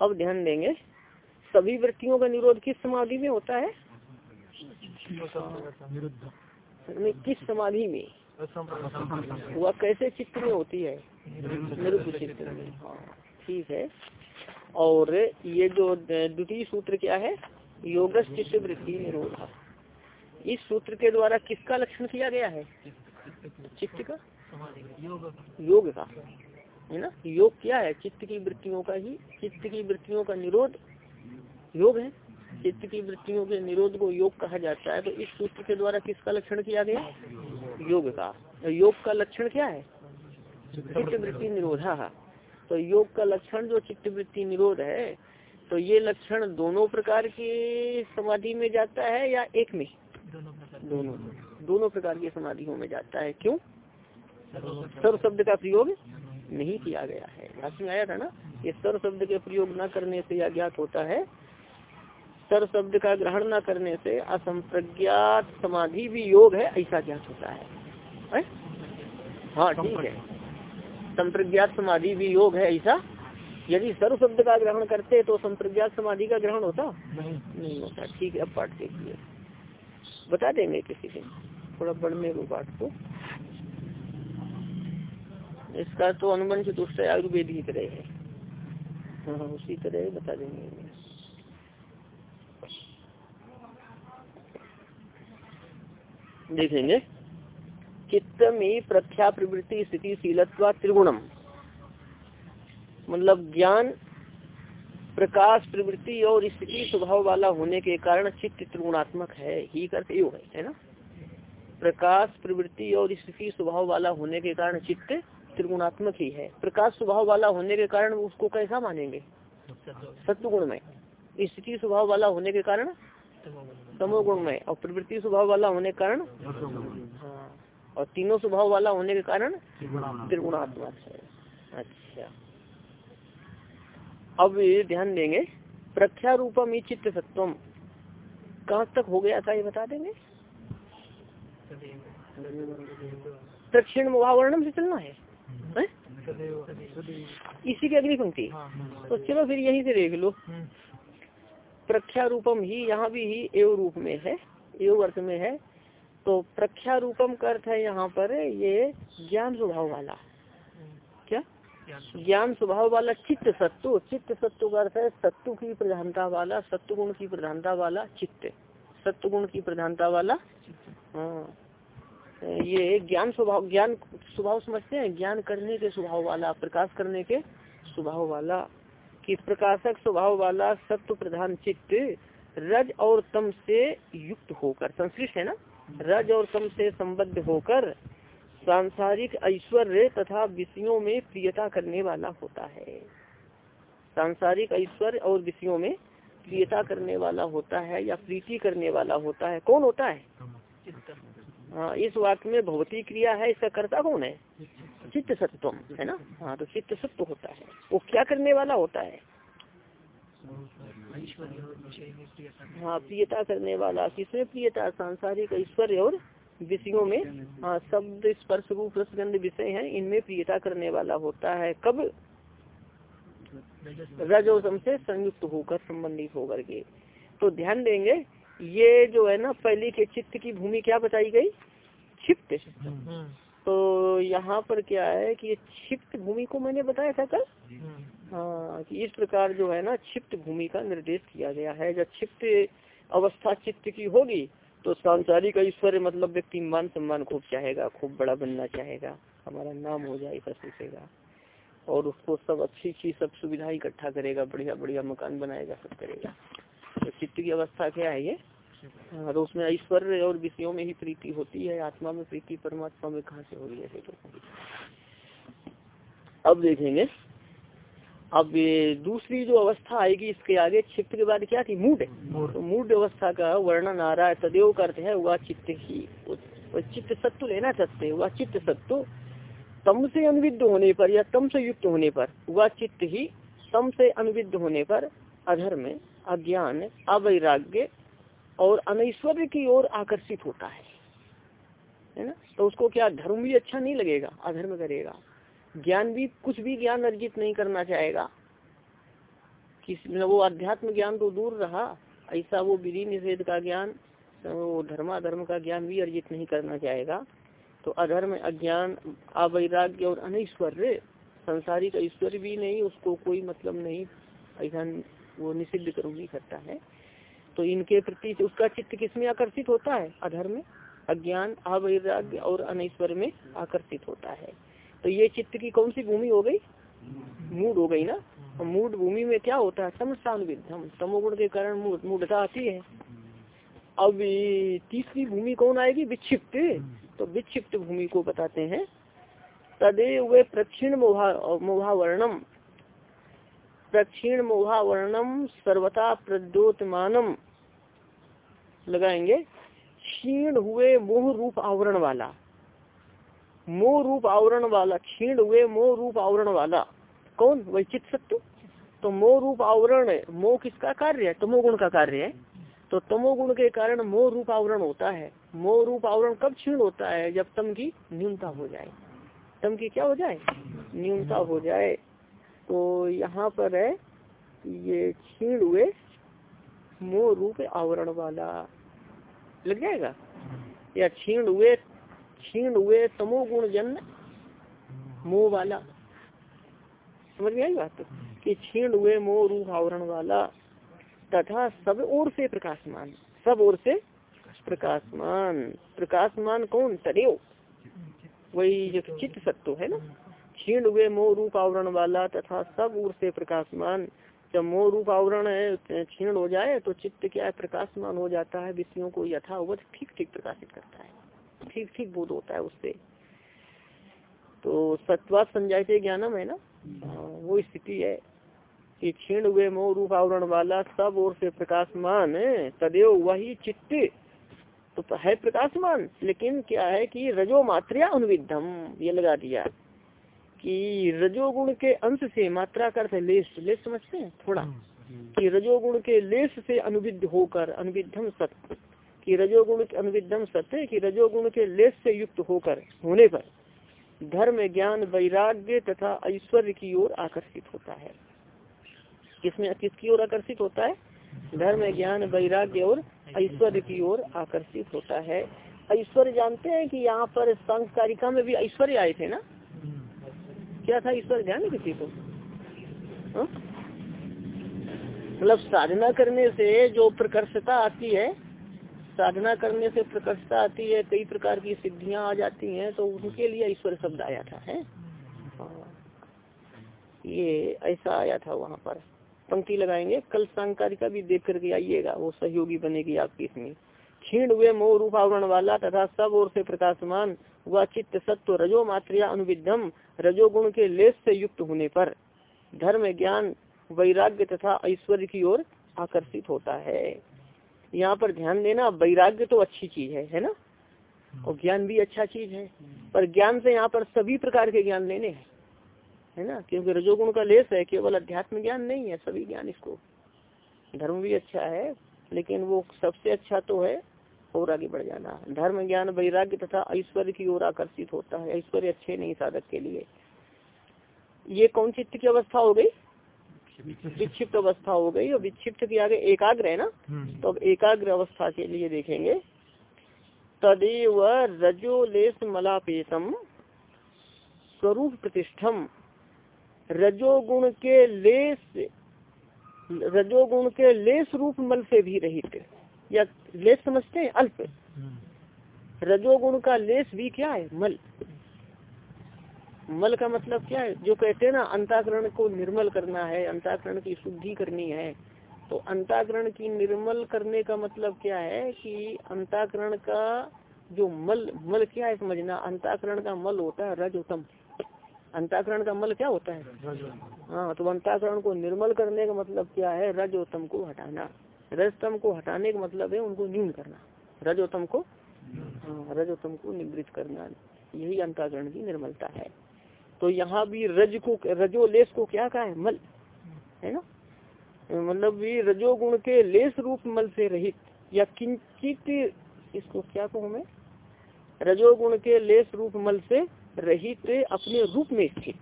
अब ध्यान देंगे। सभी वृत्तियों का निरोध किस समाधि में होता है? किस समाधि में? वह कैसे चित्त में होती है? निरुद्ध चित्त में। हाँ ठीक है। और ये जो द्वितीय सूत्र क्या है? योगस चित्त वृत्ति निरोध। इस सूत्र के द्वारा किसका लक्षण किया गया है? चित्त का। योग का। है ना? योग क्या है? चित्त की वृत्तियों का ही चित्त की वृत्तियों का निरोध योग है? चित्त की वृत्तियों के निरोध को योग कहा जाता है। तो इस सूत्र के द्वारा किसका लक्षण किया गया? योग का। योग का लक्षण क्या है? चित्त वृत्ति निरोधा। तो योग का लक्षण जो चित्त वृत्ति निरोध है तो ये लक्षण दोनों प्रकार की समाधि में जाता है या एक में? दोनों दोनों प्रकार की समाधियों में जाता है। क्यों? सर्व शब्द का प्रयोग नहीं किया गया है। में आया था ना ये सर शब्द के प्रयोग न करने से ज्ञात होता है। सर शब्द का ग्रहण न करने से असंप्रज्ञात समाधि भी योग है ऐसा ज्ञात होता है, है? हाँ ठीक है। संप्रज्ञात समाधि भी योग है ऐसा? यदि सर्व शब्द का ग्रहण करते तो संप्रज्ञात समाधि का ग्रहण होता? नहीं, नहीं होता। ठीक है अब पाठ देखिए। बता देंगे किसी दिन। थोड़ा पढ़ने को पाठ को। इसका तो अनुबंध चतुष्ट आयुर्वेद की तरह है हाँ, हाँ उसी तरह बता देंगे। देखेंगे। चित्त में प्रख्या प्रवृत्ति स्थिति शीलत्वा त्रिगुणम। मतलब ज्ञान प्रकाश प्रवृत्ति और स्थिति स्वभाव वाला होने के कारण चित्त त्रिगुणात्मक है ही करते है है ना? प्रकाश प्रवृत्ति और स्थिति स्वभाव वाला होने के कारण चित्त त्रिगुणात्मक ही है। प्रकाश स्वभाव वाला होने के कारण उसको कैसा मानेंगे? सत्वगुण में स्थिति स्वभाव वाला होने के कारण? तमोगुण में और प्रवृत्ति स्वभाव वाला होने के कारण? हाँ। और तीनों स्वभाव वाला होने के कारण? त्रिगुणात्मक है। अच्छा। अब ध्यान देंगे। प्रख्या रूपम ही चित्त सत्वम। कहाँ तक हो गया था ये बता देंगे? दक्षिण मुहावर्णम से चलना है? इसी की अगली पंक्ति। तो चलो फिर यही से देख लो। प्रख्या रूपम ही यहाँ भी ही एव रूप में है, एव अर्थ में है। तो प्रख्या रूपम का अर्थ है यहाँ पर ये ज्ञान स्वभाव वाला। क्या? ज्ञान स्वभाव वाला चित्त सत्व। चित्त सत्व का अर्थ है सत्व की प्रधानता वाला सत्व गुण की प्रधानता वाला चित्त। सत्व गुण की प्रधानता वाला हाँ। ये ज्ञान स्वभाव ज्ञान स्वभाव समझते हैं, ज्ञान करने के स्वभाव वाला, प्रकाश करने के स्वभाव वाला। कि प्रकाशक स्वभाव वाला सत्व प्रधान चित्त रज और तम से युक्त होकर, संश्लिष्ट है ना? रज और तम से संबद्ध होकर सांसारिक ऐश्वर्य तथा विषयों में प्रियता करने वाला होता है। सांसारिक ऐश्वर्य और विषयों में प्रियता करने वाला होता है या प्रीति करने वाला होता है। कौन होता है? हाँ इस वाक्य में भगवती क्रिया है, इसका कर्ता कौन है? चित्त सत्वम है ना? हाँ तो चित्त सत्व होता है। वो क्या करने वाला होता है? हाँ प्रियता करने वाला, किसमें प्रियता? सांसारिक ऐश्वर्य और विषयों में। हाँ शब्द स्पर्श रूप रसगंध विषय है, इनमें प्रियता करने वाला होता है। कब? रजोसम से संयुक्त होकर संबंधित होकर के। तो ध्यान देंगे ये जो है ना पहले के चित्त की भूमि क्या बताई गई? क्षिप्त तो यहाँ पर क्या है कि ये क्षिप्त भूमि को मैंने बताया था कल? हाँ कि इस प्रकार जो है ना क्षिप्त भूमि का निर्देश किया गया है। जब क्षिप्त अवस्था चित्त की होगी तो सांसारिक ऐश्वर्य मतलब व्यक्ति मान सम्मान खूब चाहेगा खूब बड़ा बनना चाहेगा हमारा नाम हो जाए ऐसा सोचेगा और उसको सब अच्छी अच्छी सब सुविधा इकट्ठा करेगा बढ़िया बढ़िया मकान बनाएगा सब करेगा। चित्त की अवस्था क्या है ये? हाँ तो उसमें ऐश्वर्य और विषयों में ही प्रीति होती है आत्मा में प्रीति परमात्मा में कहा से हो रही है तो? अब देखेंगे। अब दूसरी जो अवस्था आएगी इसके आगे चित्त के बाद क्या थी? मूड। तो मूड अवस्था का वर्णन आ रहा है तदेव का अर्थ है वह चित्त ही। चित्त सत्व लेना चाहते हैं वह चित्त सत्व तम से अनुविद्ध होने पर या तम से युक्त होने पर वह चित्त ही तम से अनुविद्ध होने पर अधर्म अज्ञान, अवैराग्य और अनैश्वर्य की ओर आकर्षित होता है। है ना? तो उसको क्या, धर्म भी अच्छा नहीं लगेगा, अधर्म करेगा। ज्ञान भी, कुछ भी ज्ञान अर्जित नहीं करना चाहेगा। किस मतलब वो अध्यात्म ज्ञान तो दूर रहा, ऐसा वो विधि निषेध का ज्ञान, वो धर्माधर्म का ज्ञान भी अर्जित नहीं करना चाहेगा। तो अधर्म, अज्ञान, अवैराग्य और अनैश्वर्य, संसारिक ऐश्वर्य भी नहीं, उसको कोई मतलब नहीं, ऐसा वो निषिद्ध करो नहीं करता है। तो इनके प्रति उसका चित्त किसमें आकर्षित होता है? अधर्म में। अज्ञान, अवैराग्य और अनैश्वर में आकर्षित होता है। तो ये चित्त की कौन सी भूमि हो गई? मूड हो गई ना? मूड भूमि में क्या होता है? समस्थान विद्धम तमोगुण के कारण मूडता आती है। अब तीसरी भूमि कौन आएगी? विक्षिप्त। तो विक्षिप्त भूमि को बताते हैं। तदे वे प्रक्षिण मोहा, मोहावर्णम। प्रक्षीण मोहावर्णम सर्वता प्रद्योतमानम लगाएँगे। क्षीण हुए मोह रूप आवरण वाला। मोह रूप आवरण वाला, क्षीण हुए मोह रूप आवरण वाला। कौन? वही चित सत्य तो मोह रूप आवरण मोह किसका कार्य है? तमोगुण का कार्य है। तो तमोगुण के कारण मोह रूप आवरण होता है। मोह रूप आवरण कब क्षीण होता है? जब तम की न्यूनता हो जाए। तम की क्या हो जाए? न्यूनता हो जाए। तो यहाँ पर है ये क्षीण हुए मोह रूप आवरण वाला। लग जाएगा? या क्षीण हुए क्षीण हुए तमोगुण जन्म मोह वाला। समझ में आई बात? कि क्षीण हुए मोह रूप आवरण वाला तथा सब ओर से प्रकाशमान सब ओर से प्रकाशमान। प्रकाशमान कौन? तदेव। वही जो चित्त सत्व है ना? क्षीण हुए मोह रूप आवरण वाला तथा सब ओर से प्रकाशमान। जब मोह रूप आवरण है क्षीण हो जाए तो चित्त क्या है? प्रकाशमान हो जाता है विषयों को यथावत ठीक ठीक प्रकाशित करता है। ठीक ठीक बोध होता है उससे। तो सत्वा संजाते ज्ञानम है ना? हाँ, वो स्थिति है कि क्षीण हुए मोह रूप आवरण वाला सब ओर से प्रकाशमान तदेव वही चित्त। तो है प्रकाशमान लेकिन क्या है कि रजो मात्रा अनुविधम ये लगा दिया। कि रजोगुण के अंश से मात्रा का अर्थ लेस लेस समझते हैं थोड़ा। हम्म, कि रजोगुण के लेस से अनुविध होकर अनुविधम सत्य कि रजोगुण के अनुविधम सत्य कि रजोगुण के लेस से युक्त होकर होने पर धर्म ज्ञान वैराग्य तथा ऐश्वर्य की ओर आकर्षित होता है। किसमें किसकी ओर आकर्षित होता है? धर्म ज्ञान वैराग्य और ऐश्वर्य की ओर आकर्षित होता है। ऐश्वर्य जानते हैं कि यहाँ पर संस्कारिका में भी ऐश्वर्य आए थे ना? क्या था ईश्वर ध्यान है किसी को हाँ? मतलब साधना करने से जो प्रकर्षता आती है, साधना करने से प्रकर्षता आती है, कई प्रकार की सिद्धियाँ आ जाती हैं तो उनके लिए ईश्वर शब्द आया था, है हाँ। ये ऐसा आया था वहाँ पर पंक्ति लगाएँगे, कल सांकारिका भी देख करके आइएगा, वो सहयोगी बनेगी आपकी इसमें क्षीण हुए मोह रूप आवरण वाला तथा सब ओर से प्रकाशमान व चित्त सत्व रजो मात्रिया अनुविधम रजोगुण के लेस से युक्त होने पर। धर्म, ज्ञान, वैराग्य तथा ऐश्वर्य की ओर आकर्षित होता है। यहाँ पर ध्यान देना, वैराग्य तो अच्छी चीज़ है है ना? और ज्ञान भी अच्छा चीज़ है। पर ज्ञान से यहाँ पर सभी प्रकार के ज्ञान लेने हैं, है ना? क्योंकि रजोगुण का लेस है, केवल अध्यात्म ज्ञान नहीं है, सभी ज्ञान इसको। धर्म भी अच्छा है, लेकिन वो सबसे अच्छा तो है और आगे बढ़ जाना। धर्म ज्ञान वैराग्य तथा ऐश्वर्य की ओर आकर्षित होता है। ऐश्वर्य अच्छे नहीं साधक के लिए। ये कौन चित्त की अवस्था हो गई? विक्षिप्त अवस्था हो गई। और विक्षिप्त के आगे एकाग्र है ना? हम्म। तो अब एकाग्र अवस्था के लिए देखेंगे। तदेव रजोलेस मलापेतम स्वरूप प्रतिष्ठम। रजोगुण के लेस रजोगुण के लेस रूप मल से भी रहित। या लेस समझते हैं अल्प। रजोगुण का लेस भी क्या है? मल। मल का मतलब क्या है? जो कहते हैं ना अंताकरण को निर्मल करना है अंताकरण की शुद्धि करनी है तो अंताकरण की निर्मल करने का मतलब क्या है कि अंताकरण का जो मल मल क्या है समझना? अंताकरण का मल होता है रजोतम। अंताकरण का मल क्या होता है? हाँ तो अंताकरण को निर्मल करने का मतलब क्या है? रजोतम को हटाना। रजतम को हटाने का मतलब है उनको न्यून करना। रजोतम को हाँ रजोतम को निवृत्त करना। यही अंताकरण की निर्मलता है। तो यहाँ भी रज को रजो लेस को क्या कहा है? मल। है ना? मतलब भी रजोगुण के लेस रूप मल से रहित। या किंचित इसको क्या कहूँ मैं? रजोगुण के लेस रूप मल से रहित अपने रूप में स्थित।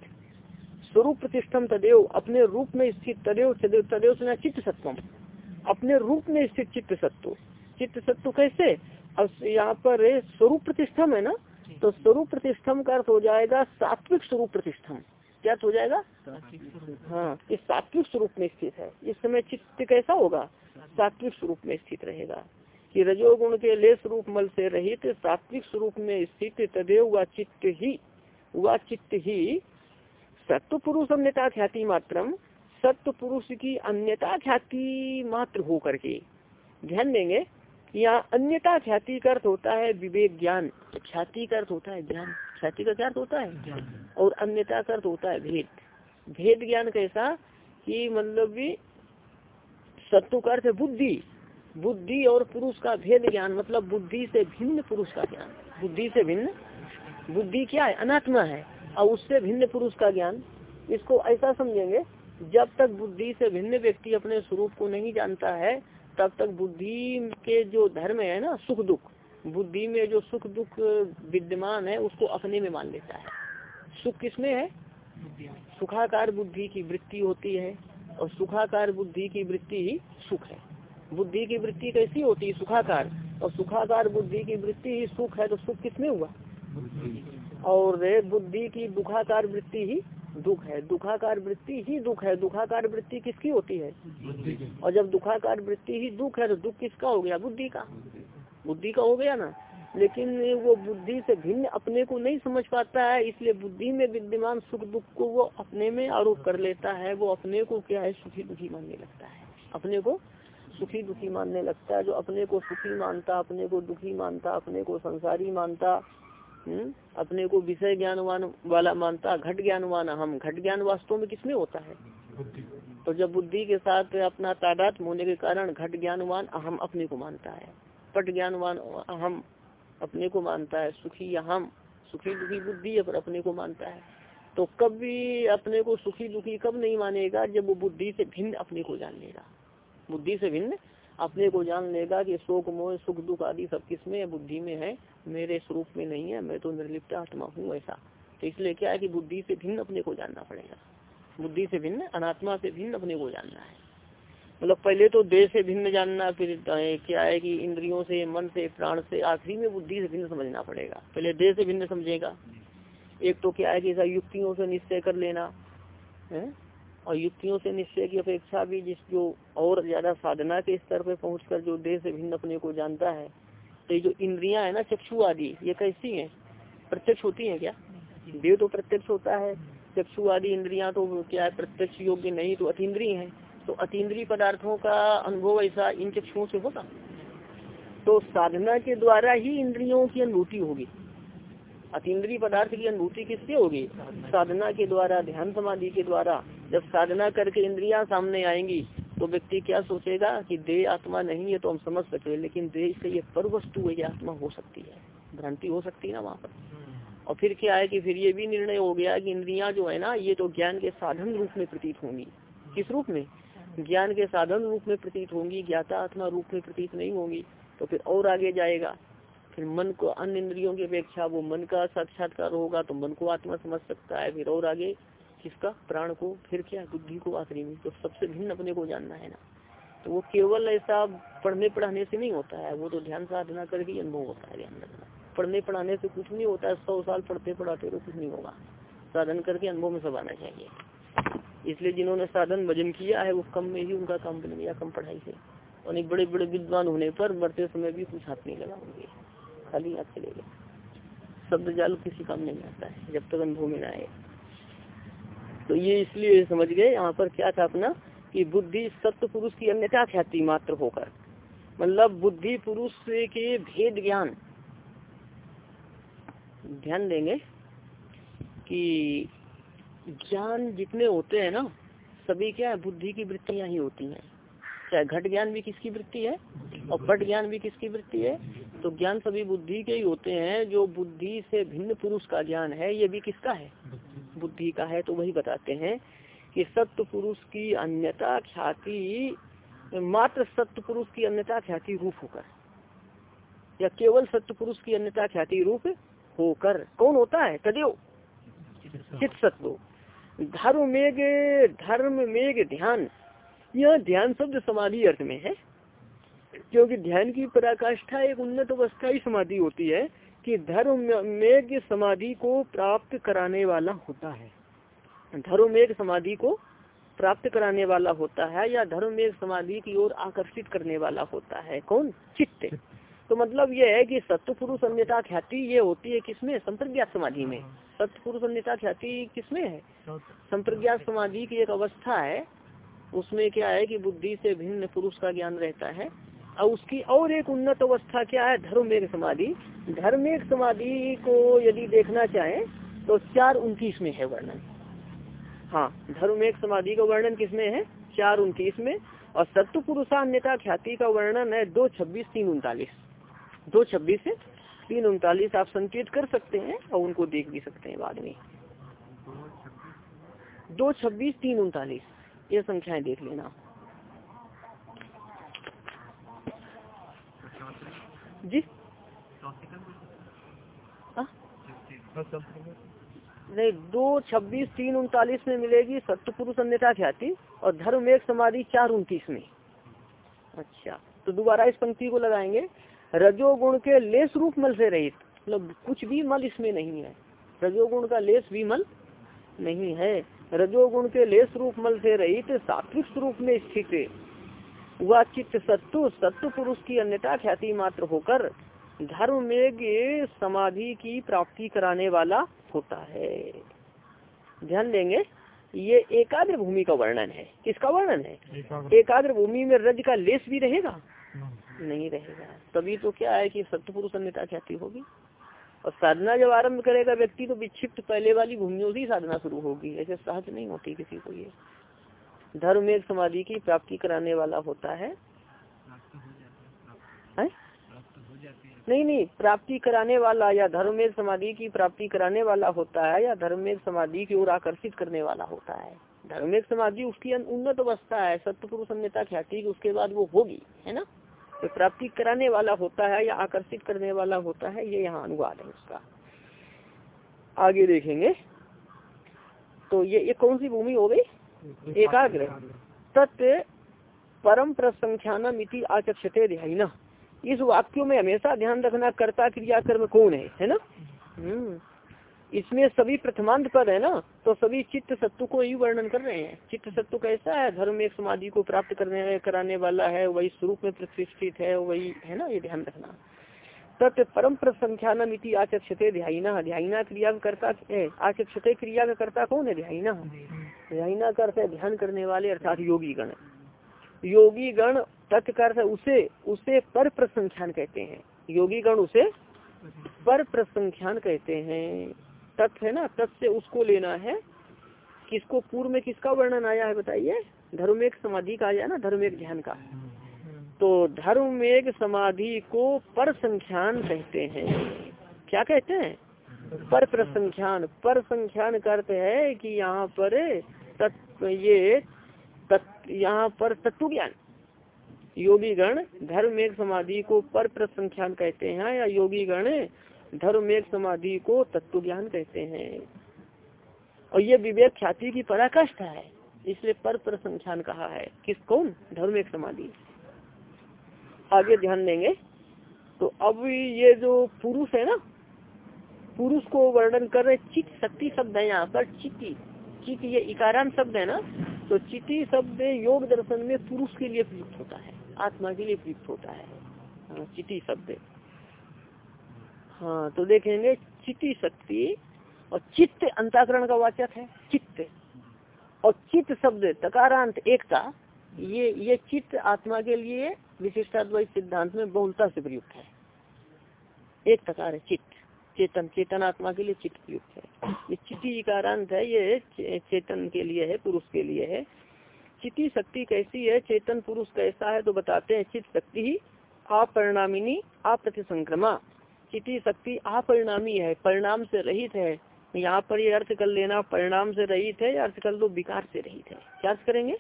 स्वरूप प्रतिष्ठम तदेव, अपने रूप में स्थित। तदेव तदेव से चित्त सत्वम। अपने रूप में स्थित चित्त सत्व चित्त सत्व कैसे? अब यहाँ पर स्वरूप प्रतिष्ठम है ना? तो स्वरूप प्रतिष्ठम का अर्थ हो जाएगा सात्विक स्वरूप प्रतिष्ठम। क्या हो जाएगा? हाँ इस सात्विक स्वरूप में स्थित है। इस समय चित्त कैसा होगा? सात्विक। स्वरूप में स्थित रहेगा। कि रजोगुण के ले स्वरूप मल से रहित सात्विक स्वरूप में स्थित तदेव व चित्त ही व चित्त ही सत्व पुरुष अन्यता ख्याति मात्रम सत्य पुरुष की अन्यता ख्याति मात्र हो करके। ध्यान देंगे यहाँ अन्यता ख्याति का अर्थ होता है विवेक ज्ञान। ख्याति का अर्थ होता है ज्ञान ख्याति का क्या अर्थ होता है? और अन्यता का अर्थ होता है भेद। भेद ज्ञान कैसा कि मतलब भी सत्व का अर्थ बुद्धि। बुद्धि और पुरुष का भेद ज्ञान मतलब बुद्धि से भिन्न पुरुष का ज्ञान। बुद्धि से भिन्न। बुद्धि क्या है? अनात्मा है। और उससे भिन्न पुरुष का ज्ञान। इसको ऐसा समझेंगे जब तक बुद्धि से भिन्न व्यक्ति अपने स्वरूप को नहीं जानता है तब तक बुद्धि के जो धर्म है ना सुख दुख बुद्धि में जो सुख दुख विद्यमान है उसको अपने में मान लेता है। सुख किसमें है? सुखाकार बुद्धि की वृत्ति होती है और सुखाकार बुद्धि की वृत्ति ही सुख है। बुद्धि की वृत्ति कैसी होती है? सुखाकार। और सुखाकार बुद्धि की वृत्ति ही सुख है तो सुख किसमें हुआ? और बुद्धि की दुखाकार वृत्ति ही दुख है। दुखाकार वृत्ति ही दुख है। दुखाकार वृत्ति किसकी होती है? और जब दुखाकार वृत्ति ही दुख है तो दुख किसका हो गया? बुद्धि का। बुद्धि का हो गया ना। लेकिन वो बुद्धि से भिन्न अपने को नहीं समझ पाता है इसलिए बुद्धि में विद्यमान सुख दुख को वो अपने में आरोप कर लेता है। वो अपने को क्या है? सुखी दुखी मानने लगता है। अपने को सुखी दुखी मानने लगता है। जो अपने को सुखी मानता अपने को दुखी मानता अपने को संसारी मानता हम्म, अपने को विषय ज्ञानवान वाला मानता घट ज्ञानवान हम। घट ज्ञान वास्तव में किसमें होता है? तो जब बुद्धि के साथ अपना तादात होने के कारण घट ज्ञानवान अहम अपने को मानता है। पट ज्ञानवान अहम अपने को मानता है। सुखी अहम सुखी दुखी बुद्धि पर अपने को मानता है। तो कभी अपने को सुखी दुखी कब नहीं मानेगा? जब वो बुद्धि से भिन्न अपने को जान लेगा बुद्धि से भिन्न अपने को जान लेगा कि शोक, मोह, सुख, दुख आदि सब किसमें बुद्धि में है, मेरे स्वरूप में नहीं है, मैं तो निर्लिप्त आत्मा हूँ ऐसा। तो इसलिए क्या है कि बुद्धि से भिन्न अपने को जानना पड़ेगा। बुद्धि से भिन्न, अनात्मा से भिन्न अपने को जानना है। मतलब पहले तो देह से भिन्न जानना, फिर क्या है कि इंद्रियों से, मन से, प्राण से, आखिरी में बुद्धि से भिन्न समझना पड़ेगा। पहले देह से भिन्न समझेगा। एक तो क्या है कि ऐसा युक्तियों से निश्चय कर लेना, है? और युक्तियों से निश्चय की अपेक्षा भी जिस जो और ज़्यादा साधना के स्तर पर पहुंचकर जो देह से भिन्न अपने को जानता है तो ये जो इंद्रिया है ना, चक्षु आदि, ये कैसी है? प्रत्यक्ष होती है क्या? देव तो प्रत्यक्ष होता है, चक्षु आदि इंद्रिया तो क्या है, प्रत्यक्ष योग्य नहीं तो अतीन्द्रिय है। तो अतीन्द्रिय पदार्थों का अनुभव ऐसा इन चक्षुओं से होगा तो साधना के द्वारा ही इंद्रियों की अनुभूति होगी। अतीन्द्रिय पदार्थ की अनुभूति किससे होगी? साधना के द्वारा, ध्यान समाधि के द्वारा। जब साधना करके इंद्रिया सामने आएँगी तो व्यक्ति क्या सोचेगा कि देह आत्मा नहीं है तो हम समझ सके लेकिन देह से ये पर वस्तु है ये आत्मा हो सकती है, भ्रांति हो सकती है ना वहाँ पर। और फिर क्या है कि फिर ये भी निर्णय हो गया कि इंद्रिया जो है ना, ये तो ज्ञान के साधन रूप में प्रतीत होंगी। किस रूप में? ज्ञान के साधन रूप में प्रतीत होंगी, ज्ञाता आत्मा रूप में प्रतीत नहीं होंगी तो फिर और आगे जाएगा। फिर मन को अन्य इंद्रियों की अपेक्षा, वो मन का साक्षात्कार होगा तो मन को आत्मा समझ सकता है, फिर और आगे किसका? प्राण को, फिर क्या? बुद्धि को, आखिरी में। तो सबसे भिन्न अपने को जानना है ना। तो वो केवल ऐसा पढ़ने पढ़ाने से नहीं होता है। वो तो ध्यान साधना करके अनुभव होता है ध्यान रखना पढ़ने पढ़ाने से कुछ नहीं होता है। सौ साल पढ़ते पढ़ाते तो कुछ नहीं होगा। साधन करके अनुभव में सब आना चाहिए। इसलिए जिन्होंने साधन भजन किया है, वो कम में ही उनका काम बन गया, कम पढ़ाई से। और एक बड़े बड़े विद्वान होने पर मरते समय भी कुछ हाथ नहीं लगा होंगे खाली हाथ चले गए शब्द जाल किसी काम नहीं आता है, जब तक अनुभव में आए। तो ये इसलिए समझ गए यहाँ पर क्या था अपना कि बुद्धि सत्य पुरुष की अन्यथा ख्याति मात्र होकर। मतलब बुद्धि पुरुष के भेद ज्ञान। ध्यान देंगे कि ज्ञान जितने होते हैं ना, सभी क्या है, बुद्धि की वृत्तियाँ ही होती हैं। चाहे घट ज्ञान भी किसकी वृत्ति है और पट ज्ञान भी किसकी वृत्ति है तो ज्ञान सभी बुद्धि के ही होते हैं, जो बुद्धि से भिन्न पुरुष का ज्ञान है, ये भी किसका है? बुद्धि का है तो वही बताते हैं कि सत्य पुरुष की अन्यता ख्याति, मात्र सत्य पुरुष की अन्यता ख्याति रूप होकर, या केवल सत्य पुरुष की अन्यता ख्याति रूप होकर, कौन होता है? तदेव चित सत्व। धर्म मेघ धर्म मेघ ध्यान। यह ध्यान शब्द समाधि अर्थ में है, क्योंकि ध्यान की पराकाष्ठा एक उन्नत अवस्था ही समाधि होती है कि धर्म मेघ समाधि को प्राप्त कराने वाला होता है। धर्म मेघ समाधि को प्राप्त कराने वाला होता है या धर्म मेघ समाधि की ओर आकर्षित करने वाला होता है? कौन? चित्त। तो मतलब यह है कि सत्य पुरुष अन्यता ख्याति ये होती है किसमें? संप्रज्ञात समाधि में। सत्य पुरुष अन्यता ख्याति किसमें है? संप्रज्ञात समाधि की एक अवस्था है। उसमें क्या है कि बुद्धि से भिन्न पुरुष का ज्ञान रहता है। और उसकी और एक उन्नत अवस्था क्या है? धर्म एक समाधि। धर्म एक समाधि को यदि देखना चाहे तो चार उनतीस में है वर्णन। हाँ धर्म एक समाधि का वर्णन किसमें है? चार उनतीस में और सत्य पुरुषान्यता ख्याति का वर्णन है दो छब्बीस, तीन उनतालीस। दो छब्बीस से तीन उनतालीस आप संकेत कर सकते हैं और उनको देख भी सकते हैं बाद में। दो छब्बीस, तीन उनतालीस। ये संख्याएँ देख लेना। जी। हाँ? नहीं, दो छब्बीस, तीन उनतालीस में मिलेगी सत्य पुरुष अन्यता ख्याति और धर्म एक समाधि चार उनतीस में। अच्छा तो दोबारा इस पंक्ति को लगाएँगे। रजोगुण के लेस रूप मल से रहित मतलब कुछ भी मल इसमें नहीं है। रजोगुण का लेस भी मल नहीं है। रजोगुण के लेस रूप मल से रहित सात्विक स्वरूप में स्थित वह चित्त सत्तु सत्तु पुरुष की अन्यता ख्याति मात्र होकर धर्म में समाधि की प्राप्ति कराने वाला होता है। ध्यान देंगे ये एकाग्र भूमि का वर्णन है। किसका वर्णन है? एकाग्र। भूमि में रज का लेस भी रहेगा? नहीं रहेगा। तभी तो क्या है कि सत्य पुरुष अन्यता ख्याति होगी। और साधना जब आरंभ करेगा व्यक्ति तो विक्षिप्त पहले वाली भूमियों से साधना शुरू होगी। ऐसे सहज नहीं होती किसी को ये। धर्म एक समाधि की प्राप्ति कराने वाला होता है? नहीं नहीं प्राप्ति कराने वाला या धर्म एक समाधि की प्राप्ति कराने वाला होता है या धर्म एक समाधि की ओर आकर्षित करने वाला होता है। धर्म एक समाधि उसकी उन्नत अवस्था है सत्य पुरुष अन्यता ख्याति उसके बाद वो होगी है ना? तो प्राप्ति कराने वाला होता है या आकर्षित करने वाला होता है ये यहाँ अनुवाद है उसका। आगे देखेंगे। तो ये, ये कौन सी भूमि हो गई? एकाग्र। तत् परम प्रसंख्यान मिति आचक्षते ध्यान इस वाक्यों में हमेशा ध्यान रखना कर्ता क्रिया कर्म कौन है है ना? हम्म। इसमें सभी प्रथमांत पद है ना तो सभी चित्त सत्व को ही वर्णन कर रहे हैं। चित्त सत्व कैसा है? धर्म एक समाधि को प्राप्त करने, कराने वाला है, वही स्वरूप में प्रतिष्ठित है, वही, है ना? ये ध्यान रखना। तत् परम प्रसंख्यान आचक्षते ध्याना ध्याना क्रिया करता आचक्षते क्रिया का कर्ता कौन है ध्याना ध्याना करते ध्यान करने वाले, अर्थात योगी गण योगी गण तत्कर उसे उसे पर प्रसंख्यान कहते हैं। योगी गण उसे पर प्रसंख्यान कहते हैं। तत् है ना? से उसको लेना है। किसको? पूर्व में किसका वर्णन आया है बताइए? धर्म एक समाधि का आया ना? धर्म एक ध्यान का। तो धर्म एक समाधि को पर संख्यान कहते हैं। क्या कहते हैं? पर प्रसंख्यान। पर संख्यान करते है कि यहाँ पर तत्व ये यहाँ पर तत्व ज्ञान योगी गण धर्म एक समाधि को पर प्रसंख्यान कहते हैं या योगी गण धर्म एक समाधि को तत्व ज्ञान कहते हैं। और ये विवेक ख्याति की पराकाष्ठा है, इसलिए पर प्रसंख्यान कहा है। किस, कौन? धर्म एक समाधि। आगे ध्यान देंगे। तो अब ये जो पुरुष है ना पुरुष को वर्णन कर रहे चित शक्ति शब्द है यहाँ पर चिति। चित ये इकारान शब्द है ना तो चिति शब्द योग दर्शन में पुरुष के लिए प्रयुक्त होता है आत्मा के लिए प्रयुक्त होता है। हाँ, चिति शब्द। हाँ तो देखेंगे चिति शक्ति और चित्त अंताकरण का वाचक है चित्त। और चित्त शब्द तकारांत एकता ये ये चित्त आत्मा के लिए विशिष्टाद्वैत सिद्धांत में बहुलता से प्रयुक्त है। एक प्रकार है चित्त। चेतन चेतन आत्मा के लिए चित्त प्रयुक्त है। ये चिति कारांत है, ये चेतन के लिए है, पुरुष के लिए है। चिति शक्ति कैसी है? चेतन पुरुष कैसा है? तो बताते हैं, चित्त शक्ति ही अपरिणामिनी, अप्रतिसंक्रमा। चिति शक्ति अपरिणामी है, परिणाम से रहित है। यहाँ पर ये अर्थ कर लेना, परिणाम से रहित है अर्थ कर लो, विकार से रहित है। क्या अर्थ करेंगे?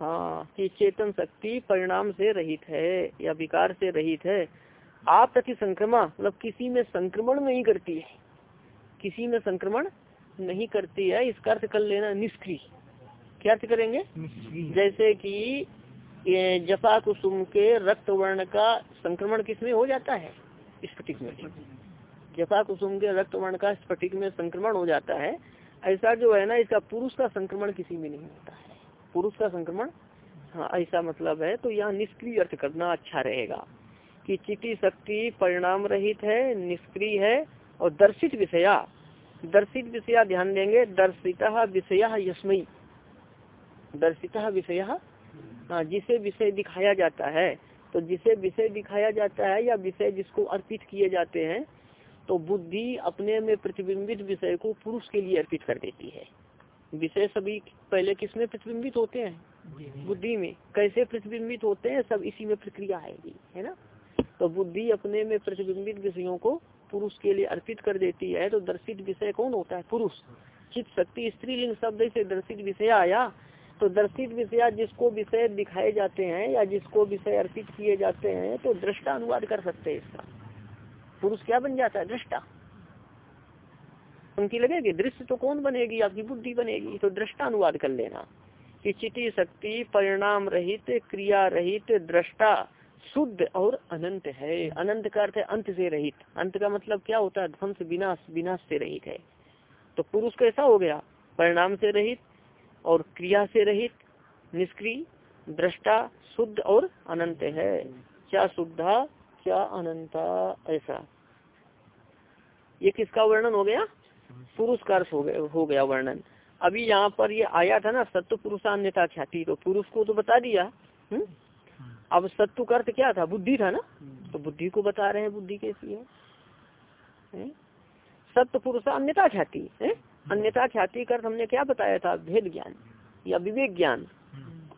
हाँ कि चेतन शक्ति परिणाम से रहित है या विकार से रहित है। आप प्रति संक्रमण मतलब किसी में संक्रमण नहीं करती है। किसी में संक्रमण नहीं करती है इसका अर्थ कर लेना निष्क्रिय। क्या अर्थ करेंगे? जैसे कि जपा कुसुम के रक्त वर्ण का संक्रमण किसमें हो जाता है? स्फटिक में। जपा कुसुम के रक्त वर्ण का स्फटिक में संक्रमण हो जाता है। ऐसा जो है ना इसका पुरुष का संक्रमण किसी में नहीं होता। पुरुष का संक्रमण हाँ ऐसा मतलब है तो यहाँ निष्क्रिय अर्थ करना अच्छा रहेगा कि चिटी शक्ति परिणाम रहित है, निष्क्रिय है और दर्शित विषया दर्शित विषया ध्यान देंगे, दर्शिता विषय यशमयी दर्शिता विषय हाँ जिसे विषय दिखाया जाता है तो जिसे विषय दिखाया जाता है या विषय जिसको अर्पित किए जाते हैं तो बुद्धि अपने में प्रतिबिंबित विषय को पुरुष के लिए अर्पित कर देती है। विषय सभी पहले किसमें प्रतिबिंबित होते हैं? बुद्धि में। कैसे प्रतिबिंबित होते हैं? सब इसी में प्रक्रिया आएगी है ना? तो बुद्धि अपने में प्रतिबिंबित विषयों को पुरुष के लिए अर्पित कर देती है तो दर्शित विषय कौन होता है? पुरुष। चित शक्ति स्त्रीलिंग शब्द से दर्शित विषय आया तो दर्शित विषय जिसको विषय दिखाए जाते हैं या जिसको विषय अर्पित किए जाते हैं तो दृष्टा अनुवाद कर सकते हैं इसका। पुरुष क्या बन जाता है? दृष्टा। उनकी लगेगी, दृश्य तो कौन बनेगी? आपकी बुद्धि बनेगी। तो दृष्टा अनुवाद कर लेना। कि चिटी शक्ति, परिणाम रहित, क्रिया रहित, दृष्टा शुद्ध और अनंत है। अनंत का अर्थ है अंत से रहित। अंत का मतलब क्या होता है? ध्वंस, विनाश विनाश से रहित है। तो पुरुष कैसा हो गया। परिणाम से रहित और क्रिया से रहित, निष्क्रिय, दृष्टा शुद्ध और अनंत है। क्या शुद्धा, क्या अनंता, ऐसा। ये किसका वर्णन हो गया? पुरुष का अर्थ हो गया हो गया वर्णन। अभी यहाँ पर ये आया था ना सत्य पुरुषान्यता ख्याति तो पुरुष को तो बता दिया हुँ? अब सत्व का अर्थ क्या था? बुद्धि था ना? तो बुद्धि को बता रहे हैं बुद्धि कैसी है सत्य पुरुषान्यता ख्याति है अन्यथा ख्याति अर्थ हमने क्या बताया था? भेद ज्ञान या विवेक ज्ञान।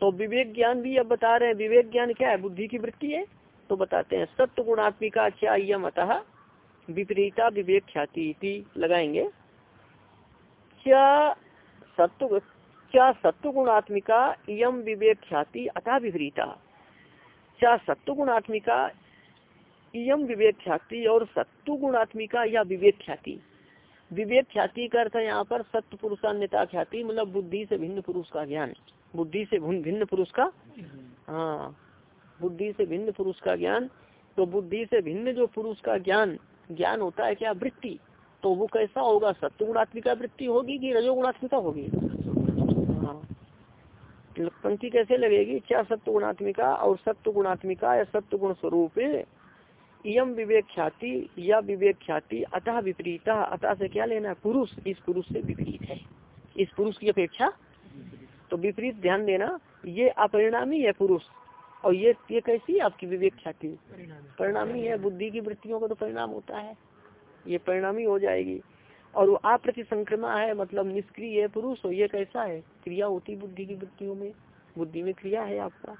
तो विवेक ज्ञान भी अब बता रहे हैं। विवेक ज्ञान क्या है? बुद्धि की वृत्ति है तो बताते हैं। सत्य गुणात्मिका क्या यम अतः विपरीता विवेक ख्याति लगाएँगे। क्या सत्व गुणात्मिका यम विवेक ख्याति अतः विपरीता। क्या सत्व गुणात्मिका यम विवेक ख्याति और सत्व गुणात्मिका या विवेक ख्याति विवेक ख्याति का अर्थ यहाँ पर सत्य पुरुषान्यता ख्याति मतलब बुद्धि से भिन्न पुरुष का ज्ञान। बुद्धि से भिन्न पुरुष का? हाँ बुद्धि से भिन्न पुरुष का ज्ञान। तो बुद्धि से भिन्न जो पुरुष का ज्ञान ज्ञान होता है क्या? वृत्ति। तो वो कैसा होगा? सत्य गुणात्मिका वृत्ति होगी कि रजोगुणात्मिका होगी? हाँ। पंक्ति कैसे लगेगी? क्या सत्य गुणात्मिका और सत्य गुणात्मिका या सत्य गुण स्वरूप यम विवेक ख्याति या विवेक ख्याति अतः विपरीत? अतः से क्या लेना है? पुरुष। इस पुरुष से विपरीत है। इस पुरुष की अपेक्षा? तो विपरीत ध्यान देना, ये अपरिणामी है पुरुष। और ये ये कैसी है आपकी विवेक ख्याति परिणामी है बुद्धि की वृत्तियों का तो परिणाम होता है। ये परिणामी हो जाएगी। और वो अप्रति संक्रमा है मतलब निष्क्रिय है, पुरुष और ये कैसा है? क्रिया होती बुद्धि की वृत्तियों में। बुद्धि में क्रिया है आपका।